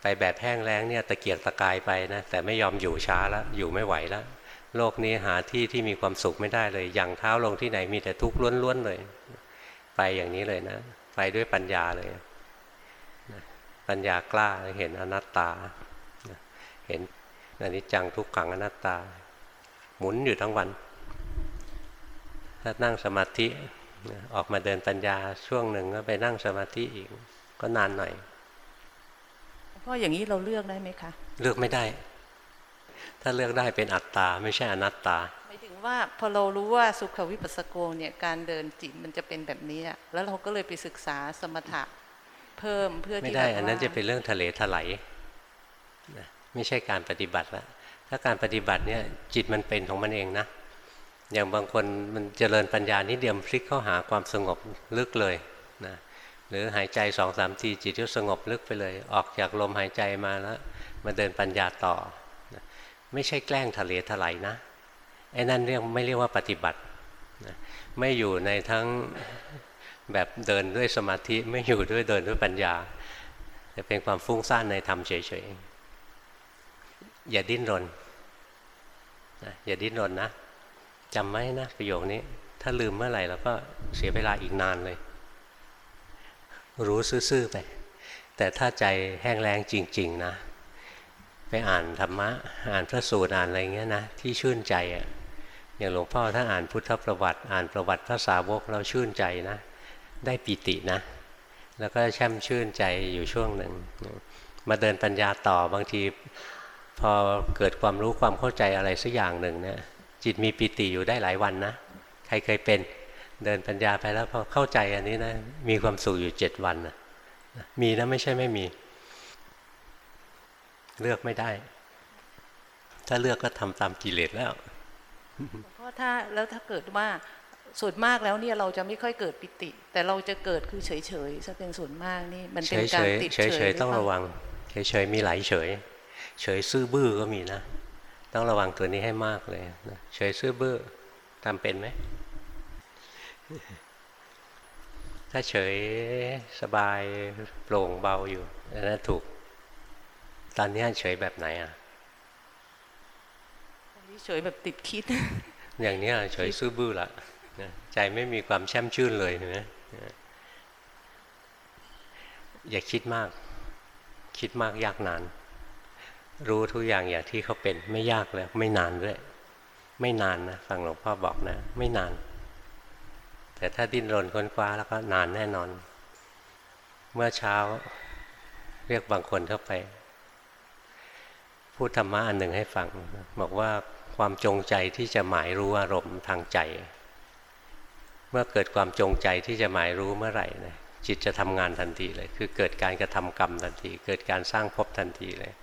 ไปแบบแห้งแล้งเนี่ยตะเกียกตะกายไปนะแต่ไม่ยอมอยู่ช้าแล้วอยู่ไม่ไหวแล้วโลกนี้หาที่ที่มีความสุขไม่ได้เลยอย่างเท้าลงที่ไหนมีแต่ทุกข์ล้วนๆเลย ไปอย่างนี้เลยนะ ไปด้วยปัญญาเลยปัญญากล้าเห็นอนัตตา เห็นอนิจจังทุกขังอนัตตา หมุนอยู่ทั้งวัน ถ้านั่งสมาธิออกมาเดินปัญญาช่วงหนึ่งก็ไปนั่งสมาธิอีกก็นานหน่อยเพราะอย่างนี้เราเลือกได้ไหมคะ เลือกไม่ได้ ถ้าเลือกได้เป็นอัตตา ไม่ใช่อนัตตาหมายถึงว่าพอเรารู้ว่าสุขวิปัสสโกเนี่ยการเดินจิตมันจะเป็นแบบนี้อะแล้วเราก็เลยไปศึกษาสมถะเพิ่มเพื่อไม่ที่ได้แบบอันนั้นว่าจะเป็นเรื่องทะเลถลายนะไม่ใช่การปฏิบัติละ ถ้าการปฏิบัติเนี่ยจิตมันเป็นของมันเองนะ อย่างบางคนมันเจริญปัญญานิดเดียวพลิกเข้าหาความสงบลึกเลยนะหรือหายใจสองสามทีจิตก็สงบลึกไปเลย ออกจากลมหายใจมาแล้วมาเดินปัญญาต่อนะไม่ใช่แกล้งทะเลถลายนะไอ้นั่นเรียกไม่เรียกว่าปฏิบัตินะไม่อยู่ในทั้งแบบเดินด้วยสมาธิไม่อยู่ด้วยเดินด้วยปัญญา แต่เป็นความฟุ้งซ่านในธรรมเฉยๆ อย่าดิ้นรนนะอย่าดิ้นรนนะจำไว้นะประโยคนี้ ถ้าลืมเมื่อไหร่เราก็เสียเวลาอีกนานเลย รู้ซื่อๆไป แต่ถ้าใจแห้งแล้งจริง ๆ นะ ไปอ่านธรรมะ อ่านพระสูตรอ่านอะไรเงี้ยนะ ที่ชื่นใจอะ่ะอย่างหลวงพ่อถ้าอ่านพุทธประวัติ อ่านประวัติพระสาวกเราชื่นใจนะ ได้ปิตินะ แล้วก็แช่มชื่นใจอยู่ช่วงหนึ่งมาเดินปัญญาต่อบางที พอเกิดความรู้ความเข้าใจอะไรสักอย่างหนึ่งเนี่ยจิตมีปิติอยู่ได้หลายวันนะ ใครเคยเป็นเดินปัญญาไปแล้วพอเข้าใจอันนี้นะมีความสุขอยู่เจ็ดวันนะมีนะไม่ใช่ไม่มี เลือกไม่ได้ ถ้าเลือกก็ทำตามกิเลสแล้วเพราะถ้าแล้วถ้าเกิดว่าส่วนมากแล้วเนี่ยเราจะไม่ค่อยเกิดปิติ แต่เราจะเกิดคือเฉยๆซะเป็นส่วนมากนี่มันเฉเป็นยการเฉยติดเฉเฉยยเฉยๆต้องระวังเฉยเฉยๆมีหลายเฉย เฉยซื่อบื้อก็มีนะ ต้องระวังตัวนี้ให้มากเลยนะเฉยซื่อบื้อทำเป็นไหม ถ้าเฉยสบายโปร่งเบาอยู่อันนั้นถูก ตอนนี้เฉยแบบไหนอะเฉยแบบติดคิด อย่างเนี้ยเฉยซื่อบื้อละนะใจไม่มีความแช่มชื่นเลยเห็นไหมอย่าคิดมาก คิดมากยากนาน รู้ทุกอย่างอย่างที่เขาเป็นไม่ยากแล้วไม่นานด้วย ไม่นานนะฟังหลวงพ่อบอกนะ ไม่นาน แต่ถ้าดิ้นรนค้นคว้าแล้วก็นานแน่นอน เมื่อเช้าเรียกบางคนเข้าไป พูดธรรมะอันหนึ่งให้ฟัง บอกว่าความจงใจที่จะหมายรู้อารมณ์ทางใจ เมื่อเกิดความจงใจที่จะหมายรู้เมื่อไหร่นะจิตจะทำงานทันทีเลย คือเกิดการกระทำกรรมทันที เกิดการสร้างภพทันทีเลย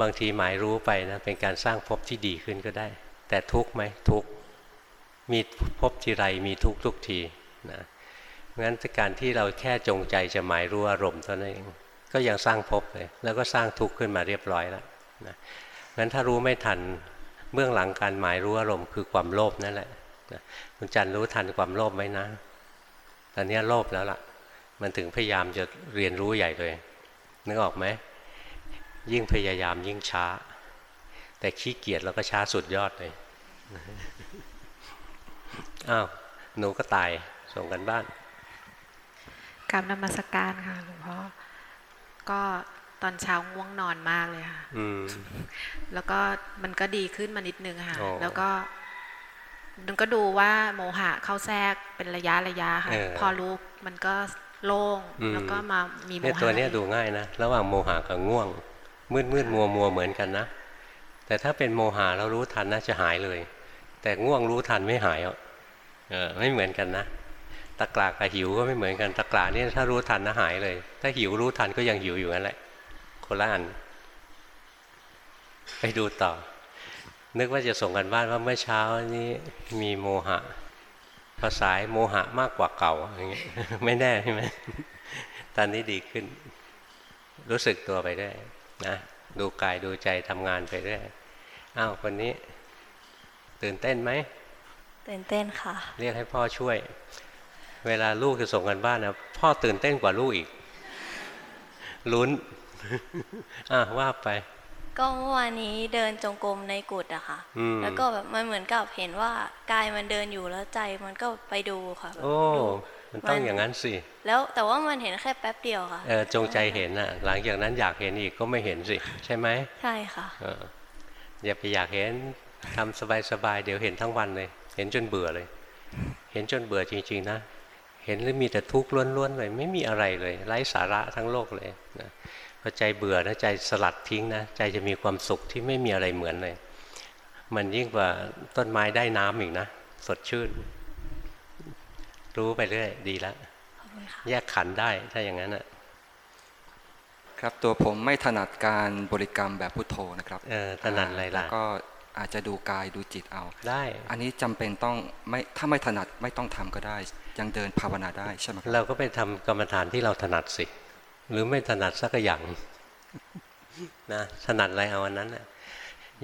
บางทีหมายรู้ไปนะเป็นการสร้างภพที่ดีขึ้นก็ได้ แต่ทุกไหมทุกมีภพทีไรมีทุกทุกทีนะงั้นการที่เราแค่จงใจจะหมายรู้อารมณ์เท่านั้นเองก็ยังสร้างภพเลย แล้วก็สร้างทุกข์ขึ้นมาเรียบร้อยแล้วนะงั้นถ้ารู้ไม่ทันเบื้องหลังการหมายรู้อารมณ์คือความโลภนั่นแหละนะคุณจันทร์รู้ทันความโลภไหมนะตอนนี้โลภแล้วล่ะ มันถึงพยายามจะเรียนรู้ใหญ่เลยนึกออกไหม ยิ่งพยายามยิ่งช้า แต่ขี้เกียจแล้วก็ช้าสุดยอดเลยอ้าวหนูก็ตายส่งกันบ้านกราบนมัสการค่ะหลวงพ่อก็ตอนเช้าง่วงนอนมากเลยค่ะอืมแล้วก็มันก็ดีขึ้นมานิดนึงค่ะอ๋อแล้วก็มันก็ดูว่าโมหะเข้าแทรกเป็นระยะระยะค่ะเออพอรู้มันก็โล่งอืมแล้วก็มามีโมเนี่ยหะตัวเนี้ยดูง่ายนะ ระหว่างโมหะกับง่วง มืดมืดมัวมัวเหมือนกันนะ แต่ถ้าเป็นโมหะเรารู้ทันนะจะหายเลย แต่ง่วงรู้ทันไม่หายอะเออไม่เหมือนกันนะตะกรากับหิวก็ไม่เหมือนกันตะกราเนี่ยถ้ารู้ทันนะหายเลย ถ้าหิวรู้ทันก็ยังหิวอยู่นั่นแหละคนละอันไปดูต่อ นึกว่าจะส่งกันบ้านว่าเมื่อเช้านี้มีโมหะภาษายโมหะมากกว่าเก่าอย่างเงี้ยไม่แน่ใช่ไหมตอนนี้ดีขึ้น รู้สึกตัวไปได้ นะดูกายดูใจทำงานไปได้อ้าวคนนี้ ตื่นเต้นไหมตื่นเต้นค่ะ เรียกให้พ่อช่วย เวลาลูกจะส่งกันบ้านนะพ่อตื่นเต้นกว่าลูกอีกลุ้นอะว่าไป ก็เมื่อวานนี้เดินจงกรมในกุฏอะค่ะอืมแล้วก็แบบมันเหมือนกับเห็นว่ากายมันเดินอยู่แล้วใจมันก็ไปดูค่ะแบบโอ้ดู มันต้องมันอย่างนั้นสิ แล้วแต่ว่ามันเห็นแค่แป๊บเดียวค่ะ เออจงใจเห็นน่ะ หลังจากนั้นอยากเห็นอีกก็ไม่เห็นสิ ใช่ไหม ใช่ค่ะเอออย่าไปอยากเห็นทำสบายๆเดี๋ยวเห็นทั้งวันเลย เห็นจนเบื่อเลย เห็นจนเบื่อจริงๆนะ เห็นแล้วมีแต่ทุกข์ล้วนๆเลย ไม่มีอะไรเลยไร้สาระทั้งโลกเลยนะพอใจเบื่อนะใจสลัดทิ้งนะใจจะมีความสุขที่ไม่มีอะไรเหมือนเลย มันยิ่งกว่าต้นไม้ได้น้ำอีกนะ สดชื่น รู้ไปเรื่อย ดีแล้วขอบคุณค่ะแยกขันธ์ได้ถ้าอย่างนั้นอะครับตัวผมไม่ถนัดการบริกรรมแบบพุทโธนะครับเออถนัดอะไรแล้ล่ะวก็อาจจะดูกายดูจิตเอาได้ อันนี้จำเป็นต้องไม่ถ้าไม่ถนัดไม่ต้องทำก็ได้ ยังเดินภาวนาได้ใช่ไหมครับเราก็ไปทำกรรมฐานที่เราถนัดสิ หรือไม่ถนัดสักอย่างนะถนัดอะไรเอาอันนั้นนะ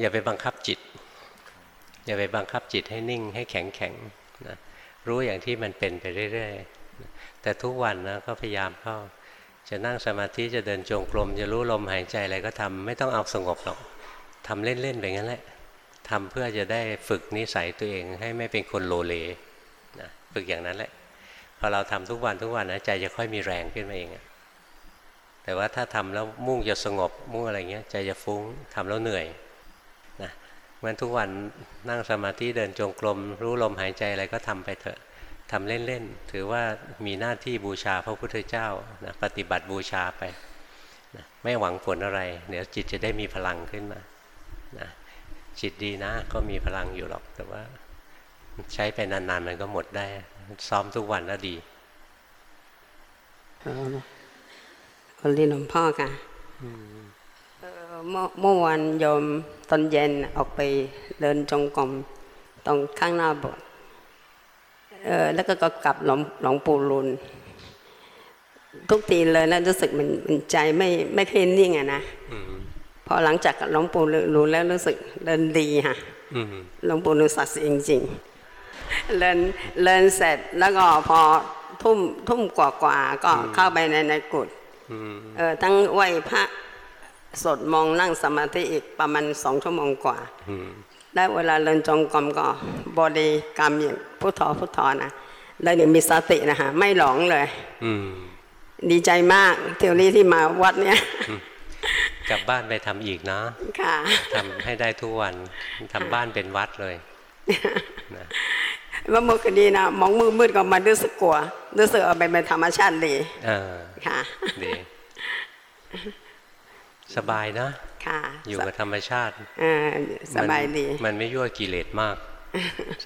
อย่าไปบังคับจิต อย่าไปบังคับจิตให้นิ่งให้แข็งแข็งนะ รู้อย่างที่มันเป็นไปเรื่อยๆ แต่ทุกวันนะก็พยายามเข้า จะนั่งสมาธิจะเดินจงกรมจะรู้ลมหายใจอะไรก็ทำไม่ต้องเอาสงบหรอกทำเล่นๆไปงั้นแหละทำเพื่อจะได้ฝึกนิสัยตัวเองให้ไม่เป็นคนโลเลนะฝึกอย่างนั้นแหละพอเราทำทุกวันทุกวันนะใจจะค่อยมีแรงขึ้นมาเองแต่ว่าถ้าทำแล้วมุ่งจะสงบมุ่งอะไรเงี้ยใจจะฟุ้งทำแล้วเหนื่อย นะมันทุกวันนั่งสมาธิเดินจงกรมรู้ลมหายใจอะไรก็ทำไปเถอะทำเล่นๆ ถือว่ามีหน้าที่บูชาพระพุทธเจ้านะปฏิบัติบูชาไปนะไม่หวังผลอะไร เดี๋ยวจิตจะได้มีพลังขึ้นมานะจิตดีนะก็มีพลังอยู่หรอก แต่ว่าใช้ไปนานๆ มันก็หมดได้ ซ้อมทุกวันแล้วดีเอ่อคนเรียนหลวงพ่อค่ะเอ่อเมื่อเมื่อวันโยม ตอนเย็นออกไปเดินจงกรมตรงข้างหน้าโบสถ์เออแล้วก็ก็กลับหลวงหลวงปู่รุนทุกทีเลยนะรู้สึกมันมันใจไม่ไม่เคยนิ่งอะนะอืมพอหลังจากหลวงปู่รุนแล้วรู้สึกเดินดีค่ะอืมหลวงปู่นุศักดิ์สิทธิ์จริงๆเรียนเรียนเสร็จแล้วก็พอทุ่มทุ่มกว่าๆก็เข้าไปในในกุฏอืมเออทั้งไหวพระ สวดมองนั่งสมาธิอีกประมาณสองชั่วโมงกว่าอืมได้เวลาเดินจงกรมก็บริกรรมอย่างพุทโธพุทโธนะแล้วเดี๋ยวมีสตินะฮะไม่หลงเลยอืมดีใจมากเทวรี่ที่มาวัดเนี่ยกลับบ้านไปทำอีกนะค่ะทำให้ได้ทุกวันทำบ้านเป็นวัดเลยนะว่าเมื่อคืนนี้นะมองมือมืดก็มารู้สึกกลัวรู้สึกเอาไปเป็นธรรมชาติดีเออค่ะดี สบายนะค่ะอยู่กับธรรมชาติเออสบายดีมันมันไม่ยั่วกิเลสมาก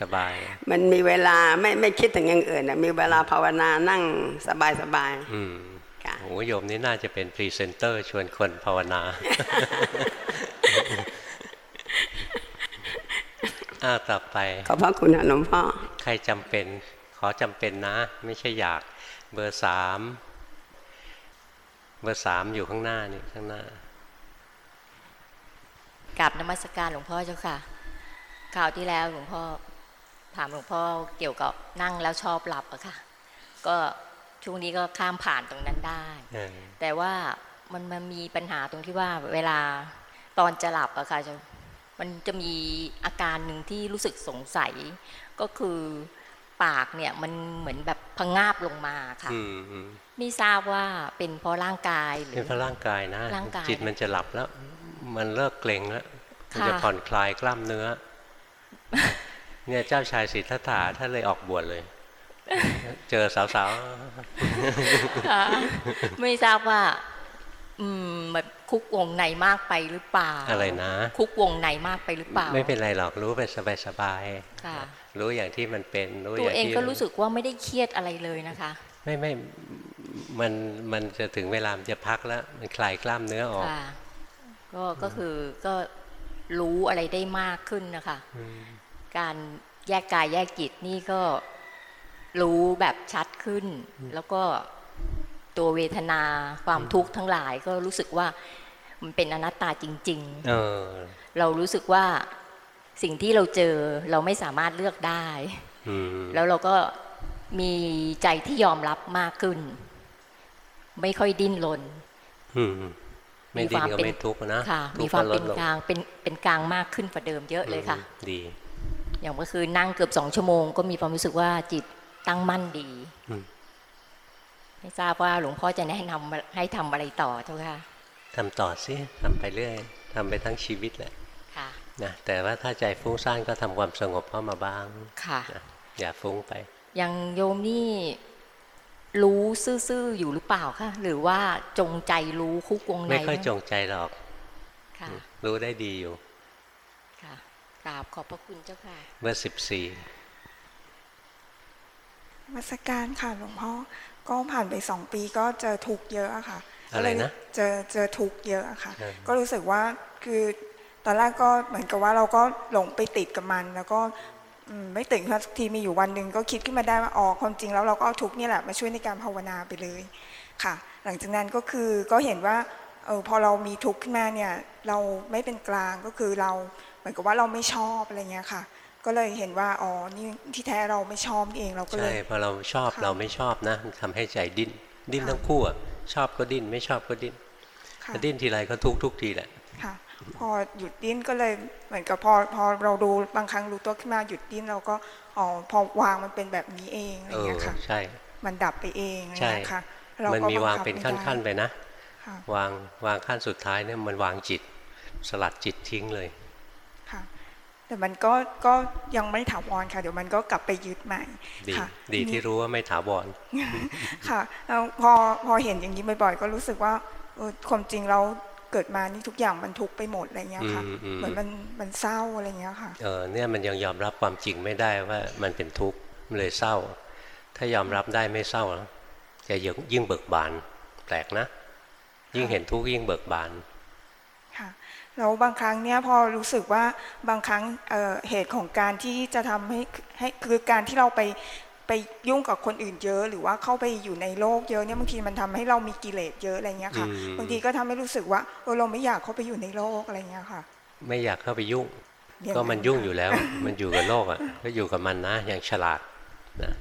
สบาย มันมีเวลาไม่ไม่คิดถึงอย่างอื่นนะมีเวลาภาวนานั่งสบายสบายอืมค่ะโอ้โยมนี่น่าจะเป็นพรีเซนเตอร์ชวนคนภาวนาอ้าวต่อไป ขอบพระคุณค่ะหลวงพ่อ ใครจำเป็น ขอจำเป็นนะ ไม่ใช่อยาก เบอร์สาม เบอร์สามอยู่ข้างหน้านี่ข้างหน้า กราบนมัสการหลวงพ่อเจ้าค่ะคราวที่แล้วหลวงพ่อถามหลวงพ่อเกี่ยวกับนั่งแล้วชอบหลับอะค่ะ ก็ช่วงนี้ก็ข้ามผ่านตรงนั้นได้เออแต่ว่ามันมันมีปัญหาตรงที่ว่าเวลาตอนจะหลับอะค่ะจะมันจะมีอาการหนึ่งที่รู้สึกสงสัย ก็คือปากเนี่ยมันเหมือนแบบพงาบลงมาค่ะอืมอืมไม่ทราบว่าเป็นเพราะร่างกายหรืเป็นอเพราะร่างกายนะร่างกายจิตมันจะหลับแล้ว มันเลิกเกร็งแล้วมันจะค่ะผ่อนคลายกล้ามเนื้อ เนี่ยเจ้าชายสิทธัตถะท่านเลยออกบวชเลย เจอสาวค่ะไม่ทราบว่า อืมแบบคุกวงในมากไปหรือเปล่าๆอะไรนะ คุกวงในมากไปหรือเปล่า ไม่เป็นไรหรอกรู้ไปสบายค่ะๆรู้อย่างที่มันเป็นรู้ตัอวย่างเองที่ก็รู้สึกว่าไม่ได้เครียดอะไรเลยนะคะ ไม่ไม่มันมันจะถึงเวลามันจะพักแล้ว มันคลายกล้ามเนื้อออกค่ะ ก็ก็คือก็รู้อะไรได้มากขึ้นนะคะ การแยกกายแยกจิตนี่ก็รู้แบบชัดขึ้น แล้วก็ตัวเวทนาความทุกข์ทั้งหลายก็รู้สึกว่ามันเป็นอนัตตาจริงเออๆเรารู้สึกว่าสิ่งที่เราเจอเราไม่สามารถเลือกได้อืมแล้วเราก็มีใจที่ยอมรับมากขึ้น ไม่ค่อยดิ้นรนอืม ไม่มีดิ้คนวามก็เป็นไม่ทุกข์นะค่ะทุมีกข์ความลเป็ดนลงกลางเป็นเป็นกลางมากขึ้นกว่าเดิมเยอะเลยค่ะอืมดี อย่างเมื่อคืนนั่งเกือบสองชั่วโมงก็มีความรู้สึกว่าจิตตั้งมั่นดีอืมไม่ทราบว่าหลวงพ่อจะแนะนำให้ทำอะไรต่อเจ้าค่ะทำต่อสิทำไปเรื่อยทำไปทั้งชีวิตแหละค่ะนะแต่ว่าถ้าใจฟุ้งซ่านก็ทำความสงบเข้ามาบ้างค่ะนะอย่าฟุ้งไปอย่างโยมนี่ รู้ซื่อๆอยู่หรือเปล่าคะหรือว่าจงใจรู้คุกวงในไม่ค่อยหจงใจหรอกค่ะรู้ได้ดีอยู่ค่ะกราบขอบพระคุณเจ้าค่ะเมื่อสิบสี่มาสการค่ะหลวงพ่อก็ผ่านไปสองปีก็เจอทุกข์เยอะอะค่ะอะไรนะเจอเจอทุกข์เยอะอะค่ะเออก็รู้สึกว่าคือตอนแรกก็เหมือนกับว่าเราก็หลงไปติดกับมัน แล้วก็อืม ไม่ตื่นขึ้นมาสักทีมีอยู่วันหนึ่งก็คิดขึ้นมาได้ว่าอ๋อความจริงแล้วเราก็เอาทุกข์นี่แหละมาช่วยในการภาวนาไปเลยค่ะ หลังจากนั้นก็คือก็เห็นว่าเออพอเรามีทุกข์ขึ้นมาเนี่ยเราไม่เป็นกลางก็คือเราเหมือนกับว่าเราไม่ชอบอะไรเงี้ยค่ะ ก็เลยเห็นว่าอ๋อนี่ที่แท้เราไม่ชอบนี่เองเราก็เลใช่ยพอเราชอบค่ะเราไม่ชอบนะมันทำให้ใจดิ้น ดิ้นค่ะทั้งคู่อะชอบก็ดิ้นไม่ชอบก็ดิ้นค่ะถ้าดิ้นทีไรก็ทุกข์ทุกทีแหละค่ะ พอหยุดดิ้นก็เลยเหมือนกับพอพอเราดูบางครั้งรู้ตัวขึ้นมาหยุดดิ้นเราก็อ๋อพอวางมันเป็นแบบนี้เองอะไรเออเงี้ยค่ะใช่มันดับไปเองอะไรใช่เงี้ยค่ะเรามันก็มีวางบัคับเป็นม่ขั้นๆไปได้นะค่ะวางวางขั้นสุดท้ายเนี่ยมันวางจิต สลัดจิตทิ้งเลยค่ะแต่มันก็ก็ยังไม่ถาวรค่ะ เดี๋ยวมันก็กลับไปยึดใหม่ดีค่ะดีที่รู้ว่าไม่ถาวรค่ะแล้วพอพอเห็นอย่างนี้บ่อยๆก็รู้สึกว่าเออความจริงเรา เกิดมานี่ทุกอย่างมันทุกข์ไปหมดอะไรเงี้ยค่ะอืมอืมเหมือนมันมันเศร้าอะไรเงี้ยค่ะเออเนี่ยมันยังยอมรับความจริงไม่ได้ว่ามันเป็นทุกข์มันเลยเศร้า ถ้ายอมรับได้ไม่เศร้าแล้วจะยิ่งเบิกบานแปลกนะ ยิ่งเห็นทุกข์ยิ่งเบิกบานค่ะแล้วบางครั้งเนี่ยพอรู้สึกว่าบางครั้งเอ่อเหตุของการที่จะทำให้ให้คือการที่เราไป ไปยุ่งกับคนอื่นเยอะ หรือว่าเข้าไปอยู่ในโลกเยอะเนี่ยบางทีมันทำให้เรามีกิเลสเยอะอะไรเงี้ยค่ะอืมบางทีก็ทำให้รู้สึกว่าเออเราไม่อยากเข้าไปอยู่ในโลกอะไรเงี้ยค่ะ ไม่อยากเข้าไปยุ่งอย่างก็มันยุ่งอยู่ค่ะแล้ว มันอยู่กับโลกอะก็อยู่กับมันนะอย่างฉลาดนะ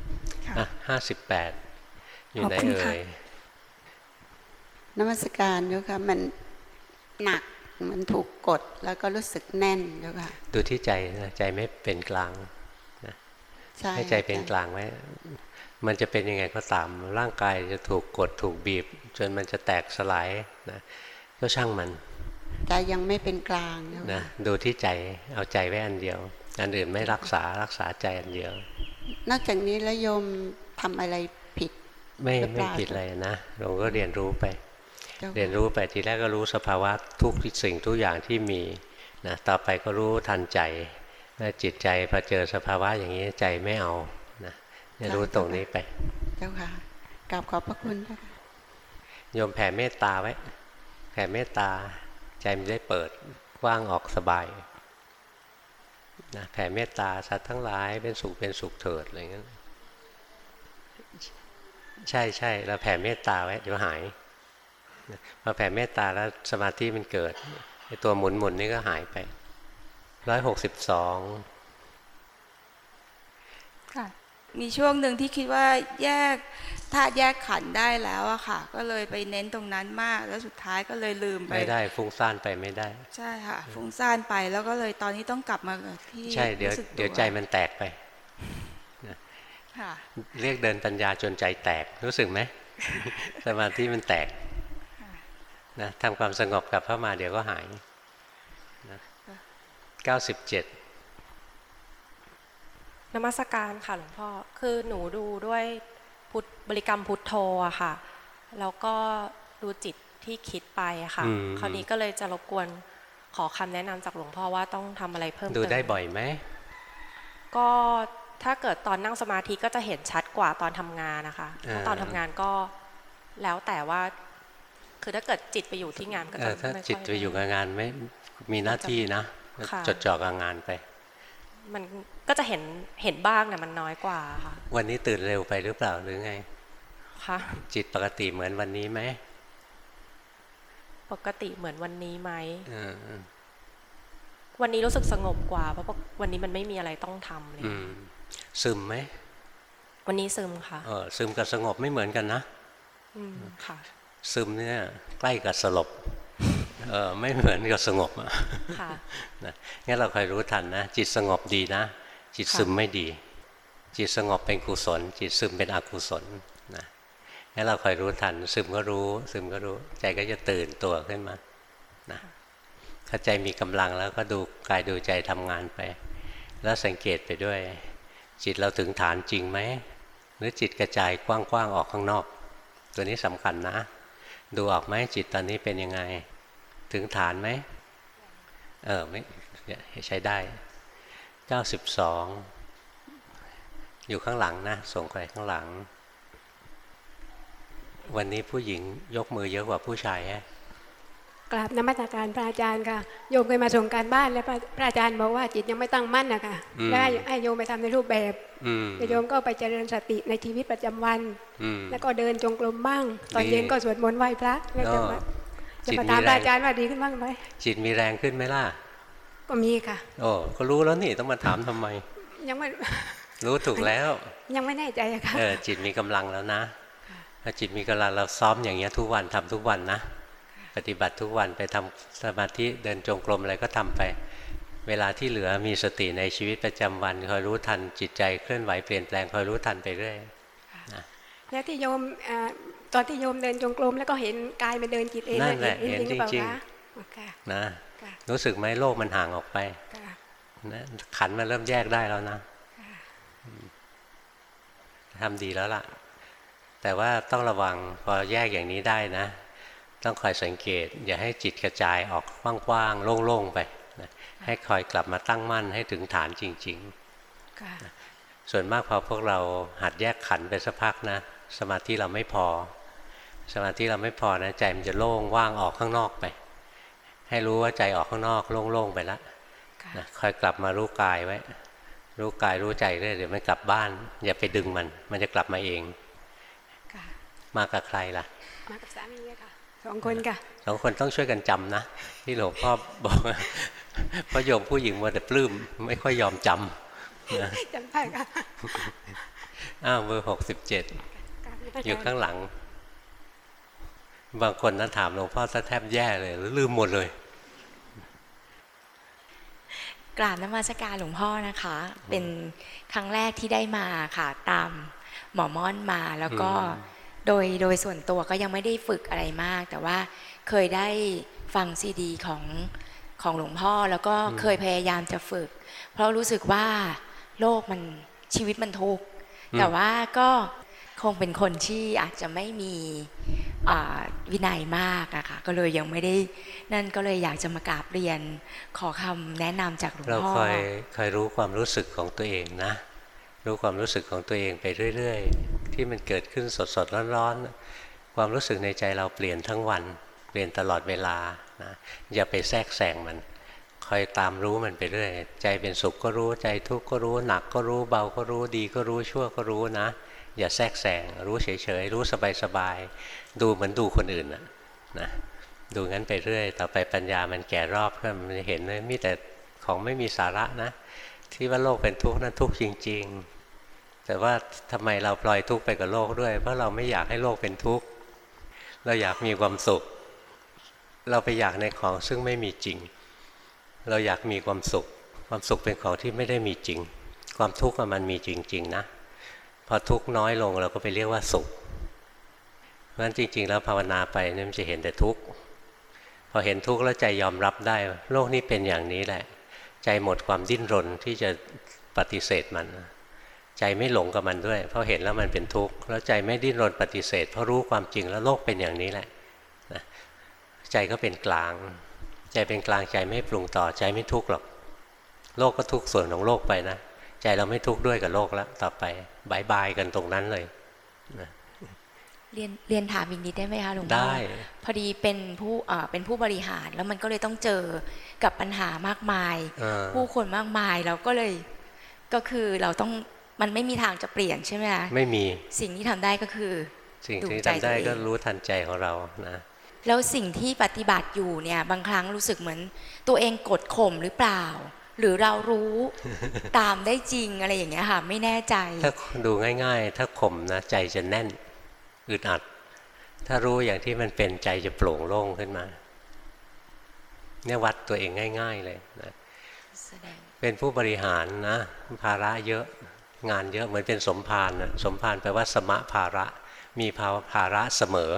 ค่ะอะห้าสิบแปดอยู่ไหนขอบคุณค่ะเอ่ยนมัสการเจ้าค่ะมันหนักมันถูกกดแล้วก็รู้สึกแน่นเจ้าค่ะดูที่ใจนะใจไม่เป็นกลางนะ ใช่ให้ใจเป็นกลางไว้มันจะเป็นยังไงก็ตาม ร่างกายจะถูกกดถูกบีบ จนมันจะแตกสลายนะก็ช่างมันใจยังไม่เป็นกลางเจ้านะค่ะดูที่ใจเอาใจไว้อันเดียว อันอื่นไม่รักษารักษาใจอันเดียว นอกจากนี้แล้วโยมทำอะไรผิด ไม่หรือเปไม่ล่าผิดอะไรนะเราก็เรียนรู้ไปเจ้าเรียนค่ะรู้ไปทีแรกก็รู้สภาวะทุกสิ่งทุกอย่างที่มีนะต่อไปก็รู้ทันใจ ว่าจิตใจพอเจอสภาวะอย่างนี้ใจไม่เอานะเนี่ยรู้ตรงนี้ไป เจ้าค่ะกราบขอบพระคุณเจ้าค่ะโยมแผ่เมตตาไว้ แผ่เมตตา ใจมันได้เปิดกว้างออกสบายนะแผ่เมตตาสัตว์ทั้งหลายเป็นสุขเป็นสุขเถิดอะไรเงี้ยใช่ใช่เราแผ่เมตตาไว้เดี๋ยวหายนะพอแผ่เมตตาแล้วสมาธิมันเกิดไอตัวหมุนหมุนนี่ก็หายไป ร้อยหกสิบสองค่ะ มีช่วงหนึ่งที่คิดว่าแยกธาตุแยกขันธ์ได้แล้วอะค่ะ ก็เลยไปเน้นตรงนั้นมาก แล้วสุดท้ายก็เลยลืมไป ไม่ได้ฟุ้งซ่านไปไม่ได้ ใช่ค่ะ ฟุ้งซ่านไปแล้วก็เลยตอนนี้ต้องกลับมาที่ใช่เดี๋ยวรู้สึกตัเดี๋ยวใจมันแตกไปค่ะเรียกเดินปัญญาจนใจแตกรู้สึกไหมสมาธิมันแตกนะทำความสงบกลับเข้ามาเดี๋ยวก็หายนะ เก้าสิบเจ็ดนมัสการค่ะหลวงพ่อ คือหนูดูด้วยพุทธบริกรรมพุทโธอะค่ะ แล้วก็ดูจิตที่คิดไปอะค่ะ คราวนี้ก็เลยจะรบกวนขอคำแนะนำจากหลวงพ่อว่าต้องทำอะไรเพิ่มเติม ดูได้บ่อยไหม ก็ถ้าเกิดตอนนั่งสมาธิก็จะเห็นชัดกว่าตอนทำงานนะคะอ่าถ้าตอนทำงานก็แล้วแต่ว่า คือถ้าเกิดจิตไปอยู่ที่งานก็เอจะอถ้าไม่ค่จิตไปอยู่กับงานไม่มีหน้าที่นะค่ะ จดจ่อกับงานไป มันก็จะเห็นเห็นบ้างเนี่ยมันน้อยกว่าค่ะวันนี้ตื่นเร็วไปหรือเปล่าหรือไงค่ะจิตปกติเหมือนวันนี้ไหมปกติเหมือนวันนี้ไหมเออเออวันนี้รู้สึกสงบกว่า เพราะวันนี้มันไม่มีอะไรต้องทำเลยอืมซึมไหมวันนี้ซึมค่ะเออซึมกับสงบไม่เหมือนกันนะอืมค่ะ ซึมเนี่ยใกล้กับสลบ เออไม่เหมือนกับสงบอะค่ะนะงั้นเราคอยรู้ทันนะจิตสงบดีนะ จิตซึมไม่ดี จิตสงบเป็นกุศล จิตซึมเป็นอกุศลนะงั้นเราคอยรู้ทัน ซึมก็รู้ ซึมก็รู้ ใจก็จะตื่นตัวขึ้นมานะถ้าใจมีกำลังแล้วก็ดูกายดูใจทำงานไป แล้วสังเกตไปด้วย จิตเราถึงฐานจริงไหมหรือจิตกระจายกว้างๆออกข้างนอก ตัวนี้สำคัญนะ ดูออกไหมจิตตอนนี้เป็นยังไง ถึงฐานไหม เออไม่เนี่ยใช้ได้92อยู่ข้างหลังนะ ส่งไปข้างหลัง วันนี้ผู้หญิงยกมือเยอะกว่าผู้ชายฮะกราบนมัสการพระอาจารย์ค่ะ โยมเคยมาส่งการบ้านแล้วพระพระอาจารย์บอกว่าจิตยังไม่ตั้งมั่นนะคะแล้วให้ให้โยมไปทำในรูปแบบอืมแต่โยมก็ไปเจริญสติในชีวิตประจำวันอืมแล้วก็เดินจงกรมบ้าง ตอนดีเย็นก็สวดมนต์ไหว้พระแล้วจะอ๋อมา จะจิตมามีถามแรงพระอาจารย์ว่าดีขึ้นบ้างไหมจิตมีแรงขึ้นไหมล่ะ ก็มีค่ะ โอ้ก็รู้แล้วนี่ต้องมาถามทำไม ยังไม่ รู้ถูกแล้ว ยังไม่แน่ใจอะค่ะเออจิตมีกำลังแล้วนะถ้าจิตมีกำลังเราซ้อมอย่างเงี้ยทุกวันทำทุกวันนะ ปฏิบัติทุกวันไปทำสมาธิเดินจงกรมอะไรก็ทำไป เวลาที่เหลือมีสติในชีวิตประจำวันคอยรู้ทันจิตใจเคลื่อนไหวเปลี่ยนแปลงคอยรู้ทันไปเรื่อยแล้วที่โยมเอ่อ ตอนที่โยมเดินจงกรมแล้วก็เห็นกายมันเดินจิตเองนั่นแหละเห็นเห็นจริงหรือเปล่าจริงคะโอเคนะค่ะรู้สึกไหมโลกมันห่างออกไปค่ะนะขันมันเริ่มแยกได้แล้วนะอืมทำดีแล้วล่ะ แต่ว่าต้องระวังพอแยกอย่างนี้ได้นะ ต้องคอยสังเกต อย่าให้จิตกระจายออกกว้างๆโล่งๆไปนะให้คอยกลับมาตั้งมั่นให้ถึงฐานจริงค่ะๆส่วนมากพอพวกเราหัดแยกขันไปสักพักนะ สมาธิเราไม่พอ สมาธิเราไม่พอนะใจมันจะโล่งว่างออกข้างนอกไป ให้รู้ว่าใจออกข้างนอกโล่งๆไปแล้วนะคอยกลับมารู้กายไว้ รู้กายรู้ใจเรื่อยเดี๋ยวมันกลับบ้าน อย่าไปดึงมัน มันจะกลับมาเองค่ะมากับใครล่ะ มากับสามีอะค่ะสองคนค่ะสองคนต้องช่วยกันจำนะที่หลวงพ่อบอกเพราะโยมผู้หญิงมัวแต่ปลื้มไม่ค่อยยอมจำนะจำได้ค่ะอ้าวเบอร์หกสิบเจ็ดอยู่ข้างหลัง บางคนนั้นถามหลวงพ่อซะแทบแย่เลยลืมหมดเลย กราบนมัสการหลวงพ่อนะคะ เป็นครั้งแรกที่ได้มาค่ะ ตามหมอม่อนมาแล้วก็อืมโดยโดยส่วนตัวก็ยังไม่ได้ฝึกอะไรมาก แต่ว่าเคยได้ฟังซีดีของของหลวงพ่อแล้วก็เคยพยายามจะฝึก เพราะรู้สึกว่าโลกมันชีวิตมันทุกข์อืมแต่ว่าก็คงเป็นคนที่อาจจะไม่มีอ่า วินัยมากอะค่ะก็เลยยังไม่ได้นั่นก็เลยอยากจะมากราบเรียนขอคำแนะนำจากหลวงพ่อเราคอยคอยรู้ความรู้สึกของตัวเองนะ รู้ความรู้สึกของตัวเองไปเรื่อย ๆ ที่มันเกิดขึ้นสดๆร้อนๆความรู้สึกในใจเราเปลี่ยนทั้งวัน เปลี่ยนตลอดเวลานะอย่าไปแทรกแซงมันคอยตามรู้มันไปเรื่อย ใจเป็นสุขก็รู้ใจทุกข์ก็รู้หนักก็รู้เบาก็รู้ดีก็รู้ชั่วก็รู้นะ อย่าแทรกแซงรู้เฉยๆ รู้สบายๆ ดูเหมือนดูคนอื่นนะนะดูงั้นไปเรื่อย ต่อไปปัญญามันแก่รอบขึ้นมันจะเห็นเลยมีแต่ของไม่มีสาระนะ ที่ว่าโลกเป็นทุกข์นั้นทุกข์จริง ๆ แต่ว่าทำไมเราปล่อยทุกข์ไปกับโลกด้วย เพราะเราไม่อยากให้โลกเป็นทุกข์เราอยากมีความสุข เราไปอยากในของซึ่งไม่มีจริง เราอยากมีความสุข ความสุขเป็นของที่ไม่ได้มีจริง ความทุกข์มันมีจริง ๆ นะ พอทุกข์น้อยลงเราก็ไปเรียกว่าสุขเพราะฉะนั้นจริง ๆ แล้วภาวนาไปเนี่ยมันจะเห็นแต่ทุกข์พอเห็นทุกข์แล้วใจยอมรับได้ โลกนี้เป็นอย่างนี้แหละ ใจหมดความดิ้นรนที่จะปฏิเสธมัน ใจไม่หลงกับมันด้วย เพราะเห็นแล้วมันเป็นทุกข์แล้วใจไม่ดิ้นรนปฏิเสธ เพราะรู้ความจริงแล้วโลกเป็นอย่างนี้แหละนะใจก็เป็นกลาง ใจเป็นกลางใจไม่ปรุงต่อใจไม่ทุกข์หรอก โลกก็ทุกข์ส่วนของโลกไปนะ ใจเราไม่ทุกข์ด้วยกับโลกแล้วต่อไป บายบายกันตรงนั้นเลยนะเรียนเรียนถามอีกนิดได้ไหมคะหลวงพ่อได้พอดีเป็นผู้อ่าเป็นผู้บริหารแล้วมันก็เลยต้องเจอกับปัญหามากมายเออผู้คนมากมายเราก็เลยก็คือเราต้องมันไม่มีทางจะเปลี่ยนใช่ไหมคะไม่มีสิ่งที่ทำได้ก็คือ สิ่งดูที่ใจทำได้ตัวเองก็รู้ทันใจของเรานะแล้วสิ่งที่ปฏิบัติอยู่เนี่ยบางครั้งรู้สึกเหมือนตัวเองกดข่มหรือเปล่า หรือเรารู้ตามได้จริงอะไรอย่างเงี้ยค่ะ ไม่แน่ใจ ถ้าดูง่าย ๆ ถ้าข่มนะใจจะแน่นอึดอัด ถ้ารู้อย่างที่มันเป็นใจจะโปร่งโล่งขึ้นมาเนี่ยวัดตัวเองง่าย ๆ เลยนะแสดงเป็นผู้บริหารนะ ภาระเยอะงานเยอะเหมือนเป็นสมภารนะสมภารแปลว่าสมะภาระ มีภาวะภาระเสมอ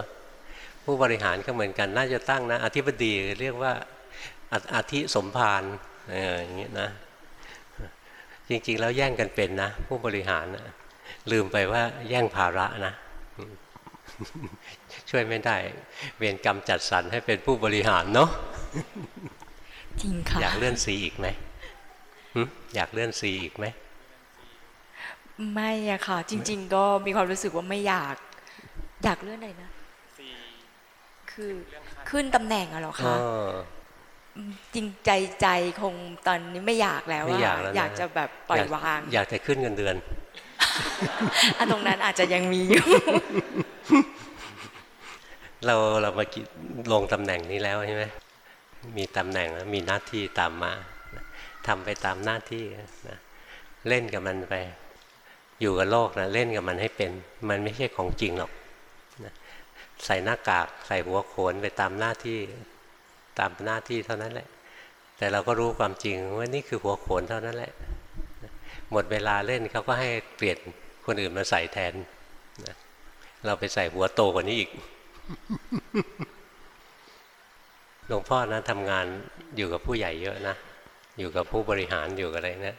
ผู้บริหารก็เหมือนกันน่าจะตั้งนะ อธิบดีเรียกว่าออธิสมภาร เอออย่างนี้นะ จริงๆ แล้วแย่งกันเป็นนะ ผู้บริหารนะลืมไปว่าแย่งภาระนะ ช่วยไม่ได้ เวรกรรมจัดสรรให้เป็นผู้บริหารเนาะจริงค่ะอยากเลื่อนซีอีกไหมหึอยากเลื่อนซีอีกไหมไม่อะค่ะ จริง ๆ ก็มีความรู้สึกว่าไม่อยาก อยากเลื่อนอะไรนะคือขึ้นตำแหน่งอะเหรออ๋คะอม จริงใจใจคงตอนนี้ไม่อยากแล้วไม่อะอยากแล้วนอยากจะแบบปล่อยากวาง อยากจะขึ้นเงินเดือนอันตรงนั้นอาจจะยังมีอยู่เราเรามากิลงตำแหน่งนี้แล้วใช่ไหมมีตำแหน่งแล้วมีหน้าที่ตามมาทำไปตามหน้าที่นะเล่นกับมันไป อยู่กับโลกนะเล่นกับมันให้เป็น มันไม่ใช่ของจริงหรอกนะใส่หน้ากาก ใส่หัวโขนไปตามหน้าที่ ตามหน้าที่เท่านั้นแหละ แต่เราก็รู้ความจริงว่านี่คือหัวโขนเท่านั้นแหละ หมดเวลาเล่นเขาก็ให้เปลี่ยนคนอื่นมาใส่แทนนะเราไปใส่หัวโตกว่านี้อีกหลวงพ่อนะทำงานอยู่กับผู้ใหญ่เยอะนะอยู่กับผู้บริหารอยู่กับอะไรเนะี่ย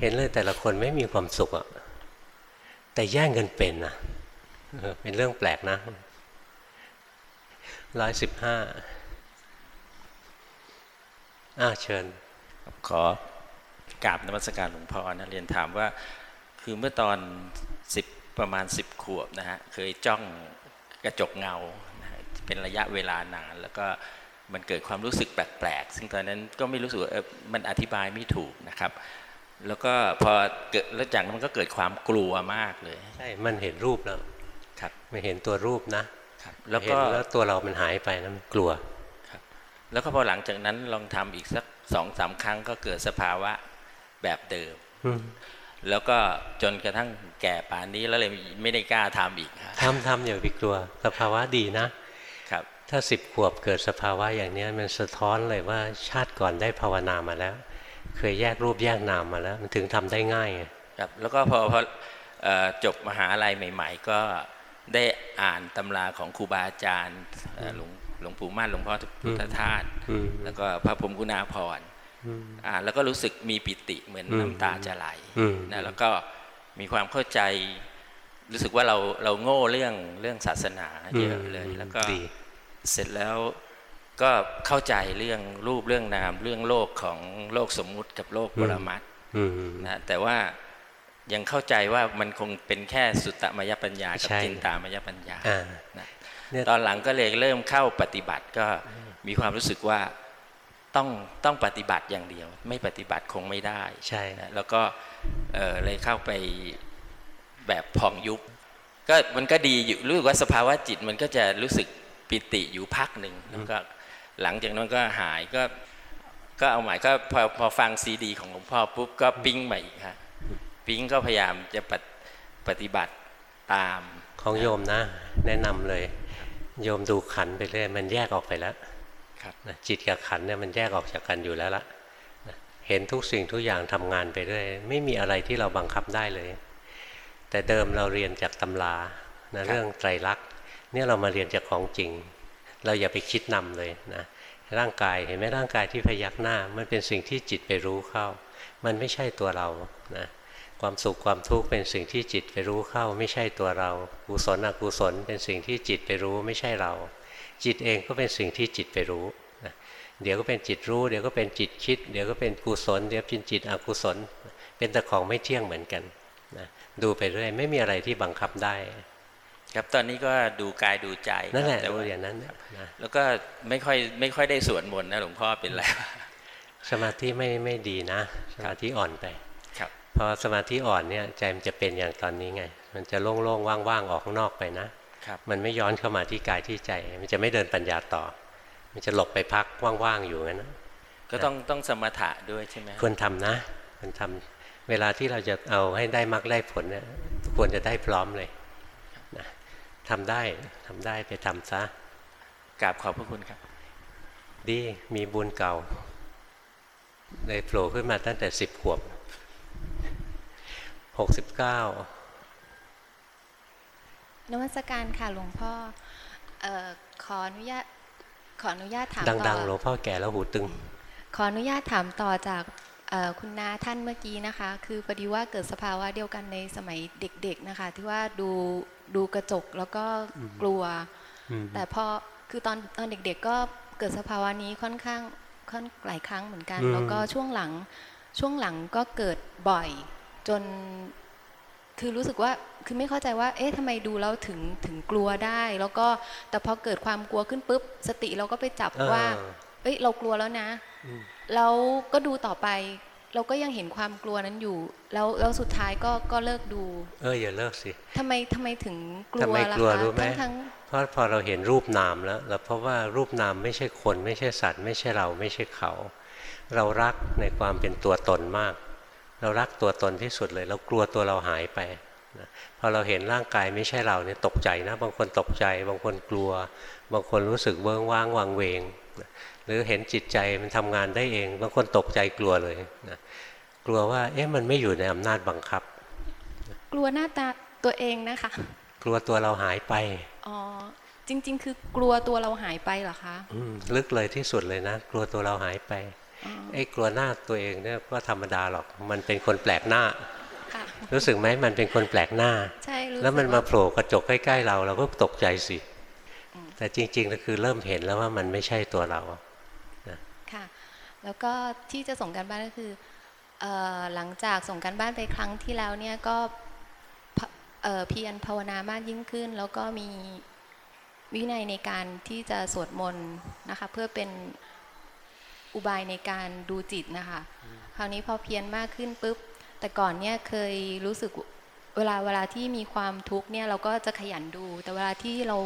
เห็นเลยแต่ละคนไม่มีความสุขอะแต่แย่งกันเป็นนะเออเป็นเรื่องแปลกนะร้อยสิบห้า อ้าวเชิญ ขอกราบนมัสการหลวงพ่อนะเรียนถามว่า คือเมื่อตอนสิบประมาณสิบขวบนะฮะเคยจ้องกระจกเงานะฮะเป็นระยะเวลานาน แล้วก็มันเกิดความรู้สึกแปลกๆ ซึ่งตอนนั้นก็ไม่รู้สึกว่าเออมันอธิบายไม่ถูกนะครับ แล้วก็พอเกิดแล้วจากนั้นมันก็เกิดความกลัวมากเลย ใช่ มันเห็นรูปแล้วครับไม่เห็นตัวรูปนะครับแล้วก็เห็นแล้วตัวเรามันหายไปนะมันกลัว แล้วก็พอหลังจากนั้นลองทำอีกสักสองสามครั้งก็เกิดสภาวะแบบเดิมอืมแล้วก็จนกระทั่งแก่ป่านนี้แล้วเลยไม่ได้กล้าทำอีกครับทำทำอย่าไปกลัว สภาวะดีนะครับ ถ้าสิบขวบเกิดสภาวะอย่างเนี้ยมันสะท้อนเลยว่าชาติก่อนได้ภาวนามาแล้ว เคยแยกรูปแยกนามมาแล้ว มันถึงทำได้ง่ายไงครับ แล้วก็พอพอเอ่อจบมหาลัยใหม่ ๆ ก็ได้อ่านตำราของครูบาอาจารย์เอ่อหลวง หลวงปู่มั่นหลวงพ่อพุทธทาสอืมแล้วก็พระพรหมกุณาภรณ์อืมอ่านแล้วก็รู้สึกมีปิติเหมือนอืมน้ำตาจะไหลอืมนะแล้วก็มีความเข้าใจรู้สึกว่าเราเราโง่เรื่องเรื่องศาสนาเยอะเลย แล้วก็ดีเสร็จแล้วก็เข้าใจเรื่องรูปเรื่องนามเรื่องโลกของโลกสมมุติกับโลกปรมัตถ์อืมนะแต่ว่ายังเข้าใจว่ามันคงเป็นแค่สุตตมยปัญญากับใช่จินตามยปัญญาอ่านะเนี่ย ตอนหลังก็เลยเริ่มเข้าปฏิบัติก็มีความรู้สึกว่าต้องต้องปฏิบัติอย่างเดียว ไม่ปฏิบัติคงไม่ได้ใช่นะแล้วก็เอ่อเลยเข้าไปแบบผ่องยุบก็มันก็ดีอยู่รู้สึกว่าสภาวะจิตมันก็จะรู้สึกปิติอยู่พักหนึ่งแล้วก็หลังจากนั้นก็หายก็ก็เอาใหม่ก็พอพอฟังซีดี ของหลวงพ่อปุ๊บก็ปิ๊งมาอีกฮะปิ๊งก็พยายามจะปฏิปฏิบัติตามของโยมนะ แนะนำเลย โยมดูขันไปเรื่อยมันแยกออกไปแล้วครับนะจิตกับขันเนี่ยมันแยกออกจากกันอยู่แล้วละนะเห็นทุกสิ่งทุกอย่างทำงานไปเรื่อยไม่มีอะไรที่เราบังคับได้เลย แต่เดิมเราเรียนจากตำรานะเรื่องไตรลักษณ์เนี่ยเรามาเรียนจากของจริง เราอย่าไปคิดนำเลยนะร่างกายเห็นไหมร่างกายที่พยักหน้า มันเป็นสิ่งที่จิตไปรู้เข้า มันไม่ใช่ตัวเรานะ ความสุขความทุกข์เป็นสิ่งที่จิตไปรู้เข้าไม่ใช่ตัวเรากุศลอกุศลเป็นสิ่งที่จิตไปรู้ไม่ใช่เรา จิตเองก็เป็นสิ่งที่จิตไปรู้นะเดี๋ยวก็เป็นจิตรู้ เดี๋ยวก็เป็นจิตคิด เดี๋ยวก็เป็นกุศล เดี๋ยวเป็นจิตอกุศล เป็นแต่ของไม่เที่ยงเหมือนกันนะดูไปเรื่อยไม่มีอะไรที่บังคับได้ ครับตอนนี้ก็ดูกายดูใจนั่นแหละครับแต่ดูว่าอย่างนั้นนะแล้วก็ไม่ค่อยไม่ค่อยได้สวดมนต์นะหลวงพ่อเป็นไรสมาธิไม่ไม่ดีนะ สมาธิอ่อนไปครับ พอสมาธิอ่อนเนี่ยใจมันจะเป็นอย่างตอนนี้ไง มันจะโล่งๆว่างๆออกข้างนอกไปนะครับมันไม่ย้อนเข้ามาที่กายที่ใจ มันจะไม่เดินปัญญาต่อ มันจะหลบไปพักว่างๆอยู่งั้นนะก็ต้องต้องสมถะด้วยใช่ไหมควรทำนะควรทำเวลาที่เราจะเอาให้ได้มรรคได้ผลเนี่ยควรจะได้พร้อมเลยนะทำได้ทำได้ไปทำซะกราบขอบพระคุณครับ ดีมีบุญเก่าเลยโผล่ขึ้นมาตั้งแต่สิบขวบ หกสิบเก้านวัตการค่ะหลวงพ่อเอ่อขออนุญาตขออนุญาตถามดัต่งๆหลวองพ่อแก่แล้วหูตึง ขออนุญาตถามต่อจากเอ่อคุณนาท่านเมื่อกี้นะคะ คือพอดีว่าเกิดสภาวะเดียวกันในสมัยเด็กๆนะคะ ที่ว่าดูดูกระจกแล้วก็กลัวอืมแต่พอคือตอนตอนเด็กๆก็เกิดสภาวะนี้ค่อนข้างค่อนหลายครั้งเหมือนกันอืมแล้วก็ช่วงหลังช่วงหลังก็เกิดบ่อย จนคือรู้สึกว่าคือไม่เข้าใจว่า เอ๊ะทำไมดูแล้วถึงถึงกลัวได้ แล้วก็แต่พอเกิดความกลัวขึ้นปุ๊บ สติเราก็ไปจับเออว่า เอ้ยเรากลัวแล้วนะอืมแล้วก็ดูต่อไป เราก็ยังเห็นความกลัวนั้นอยู่ แล้วแล้วสุดท้ายก็ก็เลิกดู เอออย่าเลิกสิทำไมทำไมถึงกลัทำวไมล่ะกลัวคะรู้ไหมทั้งทั้งเพราะพอเราเห็นรูปนามแล้วเราเพราะว่ารูปนามไม่ใช่คน ไม่ใช่สัตว์ ไม่ใช่เราไม่ใช่เขา เรารักในความเป็นตัวตนมาก เรารักตัวตนที่สุดเลย เรากลัวตัวเราหายไปนะพอเราเห็นร่างกายไม่ใช่เราเนี่ยตกใจนะ บางคนตกใจ บางคนกลัว บางคนรู้สึกเวิ้งว้างวังเวงนะหรือเห็นจิตใจมันทำงานได้เอง บางคนตกใจกลัวเลยนะกลัวว่าเอ๊ะมันไม่อยู่ในอำนาจบังคับ กลัวหน้าตาตัวเองนะคะ กลัวตัวเราหายไปอ๋อจริง ๆ คือกลัวตัวเราหายไปเหรอคะ อืมลึกเลยที่สุดเลยนะ กลัวตัวเราหายไป ไอ้กลัวหน้าตัวเองเนี่ยก็ธรรมดาหรอก มันเป็นคนแปลกหน้าค่ะรู้สึกไหมมันเป็นคนแปลกหน้าใช่รู้สึกแล้วมันมาว่าโผล่กระจกใกล้ๆเราเราก็ตกใจสิ แต่จริงๆก็คือเริ่มเห็นแล้วว่ามันไม่ใช่ตัวเราค่ะ แล้วก็ที่จะส่งการบ้านก็คือเอ่อหลังจากส่งการบ้านไปครั้งที่แล้วเนี่ยก็พะเอ่อเพียรภาวนามากยิ่งขึ้น แล้วก็มีวินัยในการที่จะสวดมนต์นะคะเพื่อเป็น อุบายในการดูจิตนะคะ คราวนี้พอเพียรมากขึ้นปุ๊บ แต่ก่อนเนี่ยเคยรู้สึกเวลาเวลาที่มีความทุกข์เนี่ยเราก็จะขยันดู แต่เวลาที่เรา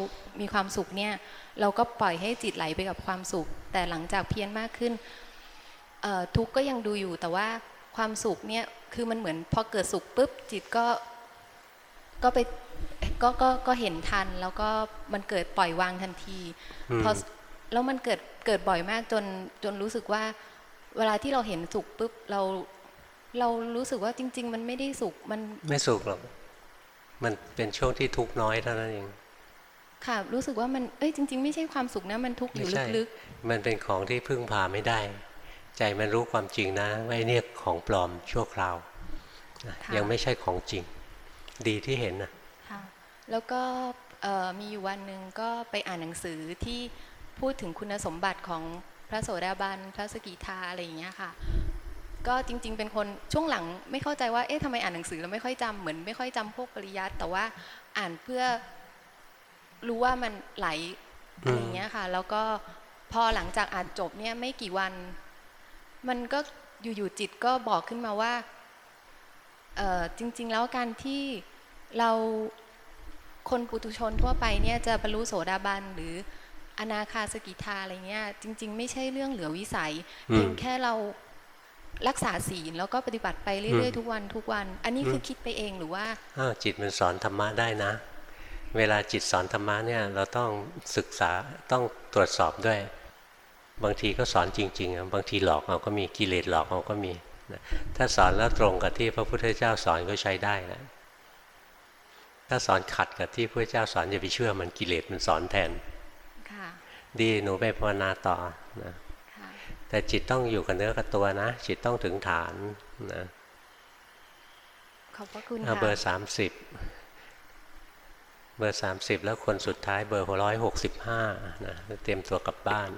มีความสุขเนี่ยเราก็ปล่อยให้จิตไหลไปกับความสุข แต่หลังจากเพียรมากขึ้นเอ่อทุกข์ก็ยังดูอยู่แต่ว่าความสุขเนี่ยคือมันเหมือนพอเกิดสุขปุ๊บจิตก็ก็ไปก็ก็ก็เห็นทัน แล้วก็มันเกิดปล่อยวางทันทีอืมพอ แล้วมันเกิดเกิดบ่อยมากจนจนรู้สึกว่า เวลาที่เราเห็นสุขปุ๊บเราเรารู้สึกว่าจริง ๆ มันไม่ได้สุขมันไม่สุขหรอกมันเป็นช่วงที่ทุกข์น้อยเท่านั้นเองค่ะ รู้สึกว่ามันเอ้ยจริง ๆ ไม่ใช่ความสุขนะ มันทุกข์อไม่ยู่ใช่ลึกมันเป็นของที่พึ่งพาไม่ได้ ใจมันรู้ความจริงนะว่าไอ้เนี่ยของปลอมชั่วคราวนะยังไม่ใช่ของจริง ดีที่เห็นนะๆค่ะแล้วก็เอ่อมีอยู่วันหนึ่งก็ไปอ่านหนังสือที่ พูดถึงคุณสมบัติของพระโสดาบันพระสกิทาอะไรอย่างเงี้ยค่ะ ก็จริง ๆ เป็นคนช่วงหลังไม่เข้าใจว่าเอ๊ะทำไมอ่านหนังสือแล้วไม่ค่อยจำเหมือนไม่ค่อยจำพวกปริยัติแต่ว่าอ่านเพื่อรู้ว่ามันไหลอะไรอย่างเงี้ยค่ะ แล้วก็พอหลังจากอ่านจบเนี่ยไม่กี่วัน มันก็อยู่ๆจิตก็บอกขึ้นมาว่าจริง ๆ แล้วการที่เราคนปุถุชนทั่วไปเนี่ยจะบรรลุโสดาบันหรือ อนาคาสกิทาอะไรเงี้ย จริง ๆ ไม่ใช่เรื่องเหลือวิสัยอืมเพียงแค่เรารักษาศีลแล้วก็ปฏิบัติไปเรื่อยอืมๆทุกวันทุกวัน อันนี้คืออมคิดไปเองหรือว่าอ้าวจิตมันสอนธรรมะได้นะ เวลาจิตสอนธรรมะเนี่ยเราต้องศึกษาต้องตรวจสอบด้วย บางทีก็สอนจริงๆอะบางทีหลอกเอาก็มีกิเลสหลอกเอาก็มีนะถ้าสอนแล้วตรงกับที่พระพุทธเจ้าสอนก็ใช้ได้นะถ้าสอนขัดกับที่พระเจ้าสอนอย่าไปเชื่อมันกิเลสมันสอนแทนค่ะ ดีหนูไปภาวนาต่อนะค่ะแต่จิตต้องอยู่กับเนื้อกับตัวนะ จิตต้องถึงฐานนะขอบพระคุณเอาค่ะเบอร์สามสิบเบอร์สามสิบแล้วคนสุดท้ายเบอร์ร้อยหกสิบห้านะเตรียมตัวกลับบ้าน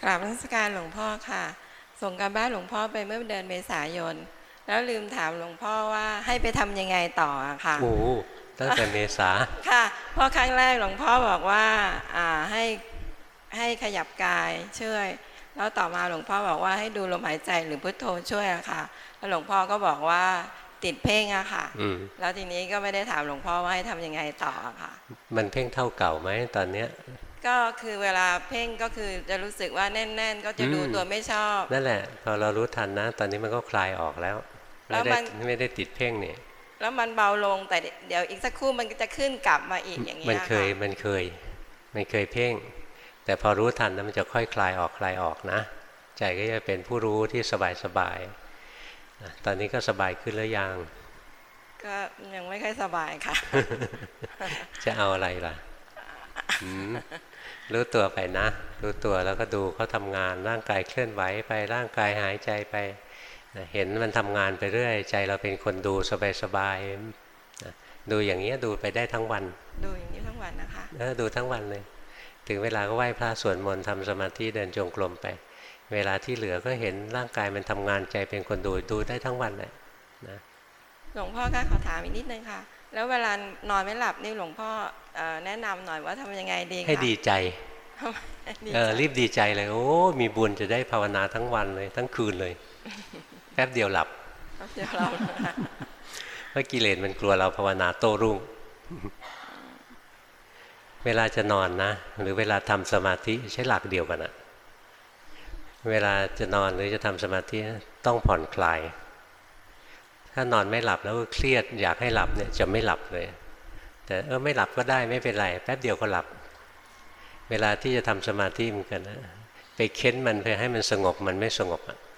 กราบนมัสการหลวงพ่อค่ะ ส่งการบ้านหลวงพ่อไปเมื่อเดือนเมษายน แล้วลืมถามหลวงพ่อว่าให้ไปทำยังไงต่ออะค่ะโอ้โห ตั้งแต่เมษาค่ะเพราะครั้งแรกหลวงพ่อบอกว่าอ่าให้ให้ขยับกายช่วย แล้วต่อมาหลวงพ่อบอกว่าให้ดูลมหายใจหรือพุทโธช่วยอะค่ะแล้วหลวงพ่อก็บอกว่าติดเพ่งอะค่ะอืมแล้วทีนี้ก็ไม่ได้ถามหลวงพ่อว่าให้ทำยังไงต่ออะค่ะ มันเพ่งเท่าเก่าไหมตอนเนี้ยก็คือเวลาเพ่งก็คือจะรู้สึกว่าแน่น ๆ ก็จะดูอืมตัวไม่ชอบ นั่นแหละ พอเรารู้ทันนะ ตอนนี้มันก็คลายออกแล้วแล้ไม่วได้มันไม่ได้ติดเพ่งนี่ แล้วมันเบาลงแต่เดี๋ยวอีกสักครู่มันก็จะขึ้นกลับมาอีกอย่างเงี้ยมันเคยค่ะมันเคยมันเคยเพ่ง แต่พอรู้ทันนะมันจะค่อยคลายออกคลายออกนะ ใจก็จะเป็นผู้รู้ที่สบายสบายๆนะตอนนี้ก็สบายขึ้นแล้วยังก็ยังไม่ค่อยสบายค่ะ จะเอาอะไรล่ะอืมรู้ตัวไปนะ รู้ตัวแล้วก็ดูเขาทำงานร่างกายเคลื่อนไหวไปร่างกายหายใจไปนะ เห็นมันทำงานไปเรื่อย ใจเราเป็นคนดูสบายๆนะดูอย่างเงี้ยดูไปได้ทั้งวัน ดูอย่างนี้ทั้งวันนะคะเออดูทั้งวันเลย ถึงเวลาก็ไหว้พระสวดมนต์ทำสมาธิเดินจงกรมไป เวลาที่เหลือก็เห็นร่างกายมันทำงานใจเป็นคนดูดูได้ทั้งวันเลยนะหลวงพ่อคะขอถามอีกนิดนึงค่ะ แล้วเวลานอนไม่หลับนี่หลวงพ่อเอ่อแนะนำหน่อยว่าทำยังไงดีคะให้ดีใจดีเออใจรีบดีใจเลยโอ้มีบุญจะได้ภาวนาทั้งวันเลย ทั้งคืนเลย แป๊บเดียวหลับเดี๋ยวเราเพราะกิเลสมันกลัวเราภาวนาโต้รุ่ง เวลาจะนอนนะ หรือเวลาทำสมาธิใช้หลักเดียวกันอะเวลาจะนอนหรือจะทำสมาธิต้องผ่อนคลาย ถ้านอนไม่หลับแล้วก็เครียดอยากให้หลับเนี่ยจะไม่หลับเลย แต่เออไม่หลับก็ได้ไม่เป็นไร แป๊บเดียวก็หลับ เวลาที่จะทำสมาธิเหมือนกันนะไปเค้นมันเพื่อให้มันสงบมันไม่สงบอะนะ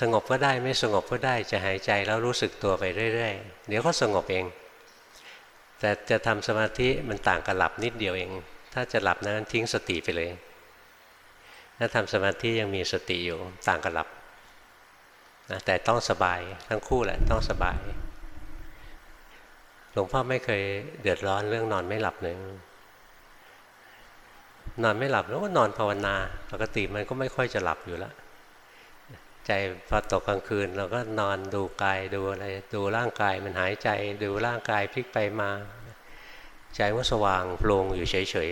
สงบก็ได้ไม่สงบก็ได้จะหายใจแล้วรู้สึกตัวไปเรื่อยๆ เดี๋ยวก็สงบเอง แต่จะทำสมาธิมันต่างกับหลับนิดเดียวเอง ถ้าจะหลับนั้นทิ้งสติไปเลย ถ้าทำสมาธิยังมีสติอยู่ต่างกับหลับนะแต่ต้องสบายทั้งคู่แหละต้องสบาย หลวงพ่อไม่เคยเดือดร้อนเรื่องนอนไม่หลับเลยนอนไม่หลับแล้วก็นอนภาวนา ปกติมันก็ไม่ค่อยจะหลับอยู่แล้ว ใจพอตกกลางคืน เราก็นอนดูกายดูอะไรดูร่างกายมันหายใจดูร่างกายพลิกไปมา ใจก็สว่างโปร่งอยู่เฉย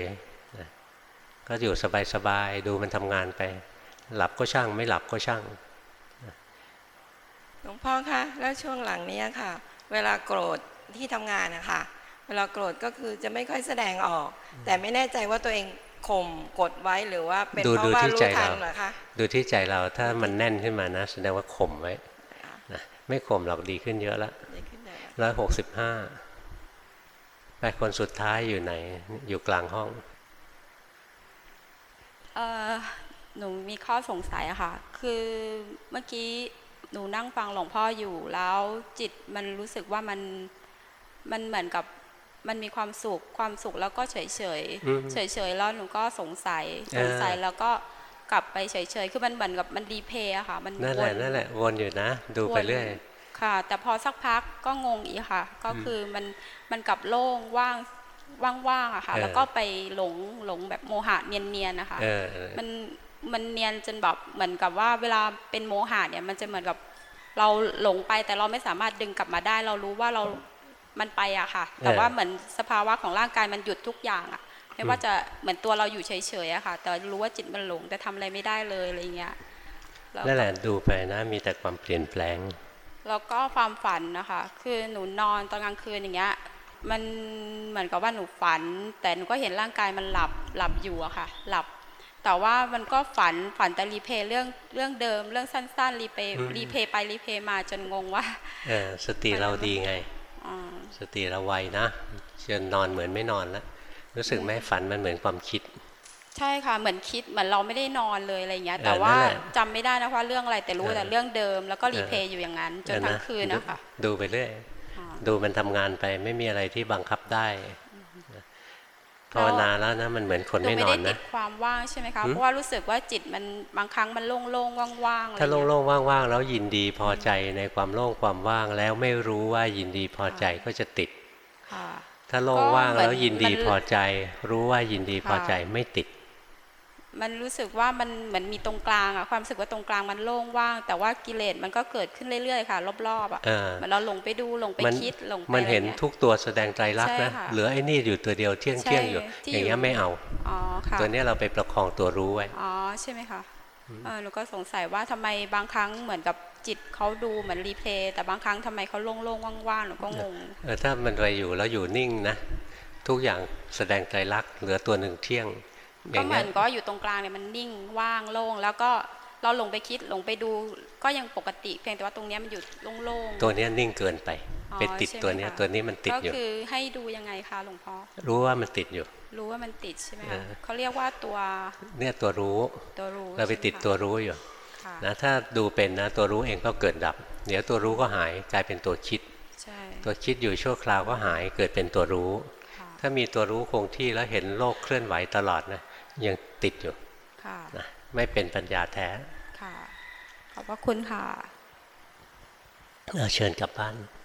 ๆก็อยู่สบายๆดูมันทำงานไป หลับก็ช่างไม่หลับก็ช่างหลวงพ่อคะแล้วช่วงหลังเนี้ยค่ะ เวลาโกรธที่ทำงานนะคะเวลาโกรธก็คือจะไม่ค่อยแสดงออก แต่ไม่แน่ใจว่าตัวเอง ข่มกดไว้หรือว่าเป็นดูเพดูราะว่าที่รู้ใจทัเรานเหรอคะดูที่ใจเราถ้ามันแน่นขึ้นมานะแสดงว่าข่มไว้นะไม่ข่มหรอกดีขึ้นเยอะละดีขึ้นเลยร้อยหกสิบห้าไปคนสุดท้ายอยู่ไหน อยู่กลางห้องเอ่อหนูมีข้อสงสัยอะค่ะ คือเมื่อกี้หนูนั่งฟังหลวงพ่ออยู่แล้วจิตมันรู้สึกว่ามันมันเหมือนกับ มันมีความสุขความสุขแล้วก็เฉยเฉยอืมเฉยเฉยๆแล้วหนูก็สงสัยเออสงสัยแล้วก็กลับไปเฉยเฉยๆคือมันเหมือนกับมันรีเพย์อะค่ะ มันนั่นแหละวนั่นแหละวนอยู่นะ ดูไปเรื่อยค่ะ แต่พอสักพักก็งงอีกค่ะ ก็คือมันมันกลับโล่งว่างว่างๆอะค่ะเออแล้วก็ไปหลงหลงแบบโมหะเนียนๆนะคะเออเออมันมันเนียนจนแบบเหมือนกับว่าเวลาเป็นโมหะเนี่ยมันจะเหมือนกับเราหลงไปแต่เราไม่สามารถดึงกลับมาได้ เรารู้ว่าเรา มันไปอะค่ะ แต่ว่าเหมือนสภาวะของร่างกายมันหยุดทุกอย่างอะไม่ว่าจะเหมือนตัวเราอยู่เฉยๆอะค่ะ แต่รู้ว่าจิตมันหลงแต่ทำอะไรไม่ได้เลยอะไรเงี้ยแล้วนั่นแหละดูไปนะมีแต่ความเปลี่ยนแปลงแล้วก็ความฝันนะคะ คือหนูนอนตอนกลางคืนอย่างเงี้ย มันเหมือนกับว่าหนูฝัน แต่หนูก็เห็นร่างกายมันหลับหลับอยู่อะค่ะ หลับ แต่ว่ามันก็ฝันฝันแต่รีเพย์เรื่องเรื่องเดิม เรื่องสั้นๆรีเพย์อืมรีเพย์ไปรีเพย์มาจนงงว่า เออสติเราดีไงอ่า สติเราไวนะจนนอนเหมือนไม่นอนแล้วรู้สึกไหมฝันมันเหมือนความคิด ใช่ค่ะเหมือนคิดเหมือนเราไม่ได้นอนเลยอะไรเงี้ยเออแต่ว่านั่นแหละจำไม่ได้นะว่าเรื่องอะไรแต่รู้เออแต่เรื่องเดิมแล้วก็รีเออเพย์อยู่อย่างนั้นจนเออทั้งคืนนะคะดูดูไปเรื่อยดูมันทำงานไปไม่มีอะไรที่บังคับได้ ภาวนาแล้วนะมันเหมือนคนหนูไม่ไม่นอได้นตินะดความว่างใช่ไหมคะหืมเพราะว่ารู้สึกว่าจิตมันบางครั้งมันโล่งๆว่างๆอะไรถ้าเงี้ยโล่งๆว่างๆแล้วยินดีพอใจในความโล่งความว่างแล้วไม่รู้ว่ายินดีพอใจก็จะติดค่ะถ้าโล่งว่างก็เหมือนแล้วยินดีมันพอใจ รู้ว่ายินดีพอใจค่ะไม่ติด มันรู้สึกว่ามันเหมือนมีตรงกลางอะความรู้สึกว่าตรงกลางมันโล่งว่าง แต่ว่ากิเลสมันก็เกิดขึ้นเรื่อยๆค่ะ รอบๆอะเออเหมือนเราหลงไปดูหลงไปมัคิดหลงไปมันอะไรเห็นงี้ยทุกตัวแสดงใจรักษณ์ใช่นะค่ะเหลือไอ้นี่อยู่ตัวเดียวเที่ยงใช่เที่ยงอยู่ที่อย่างเงี้ยอยู่ไม่เอาอ๋อค่ะตัวเนี้ยเราไปประคองตัวรู้ไว้อ๋อใช่ไหมคะเออหนูก็สงสัยว่าทำไมบางครั้งเหมือนกับจิตเขาดูเหมือนรีเพลย์แต่บางครั้งทำไมเขาโล่งๆว่างๆหนูก็งงเออถ้ามันไปอยู่แล้วอยู่นิ่งนะ ทุกอย่างแสดงใจรักษณ์เหลือตัวหนึ่งเที่ยงอ ก็ย่างเหมืเงี้อยนก็อยู่ตรงกลางเนี่ยมันนิ่งว่างโล่งแล้วก็เราหลงไปคิดหลงไปดูก็ยังปกติเพียงแต่ว่าตรงเนี้ยมันอยู่โล่งๆตัวเนี้ยนิ่งเกินไปอ๋อไปติดใช่ไหมตัวเนี้ยคะตัวนี้มันติดก็อยู่คือให้ดูยังไงคะหลวงพ่อรู้ว่ามันติดอยู่ รู้ว่ามันติดใช่ไหมเอคะอเขาเรียกว่าตัวเนี่ยตัวรู้ตัวรู้ เราไปติดใช่หมคะตัวรู้อยู่ค่ะนะถ้าดูเป็นนะตัวรู้เองก็เกิดดับ เดี๋ยวตัวรู้ก็หายกลายเป็นตัวคิดใช่ตัวคิดอยู่ชั่วคราวก็หายเกิดเป็นตัวรู้ ถ้ามีตัวรู้คงที่แล้วเห็นโลกเคลื่อนไหวตลอดนะ ยังติดอยู่ค่ะนะไม่เป็นปัญญาแท้ค่ะขอบพระคุณค่ะเอาเชิญกลับบ้านค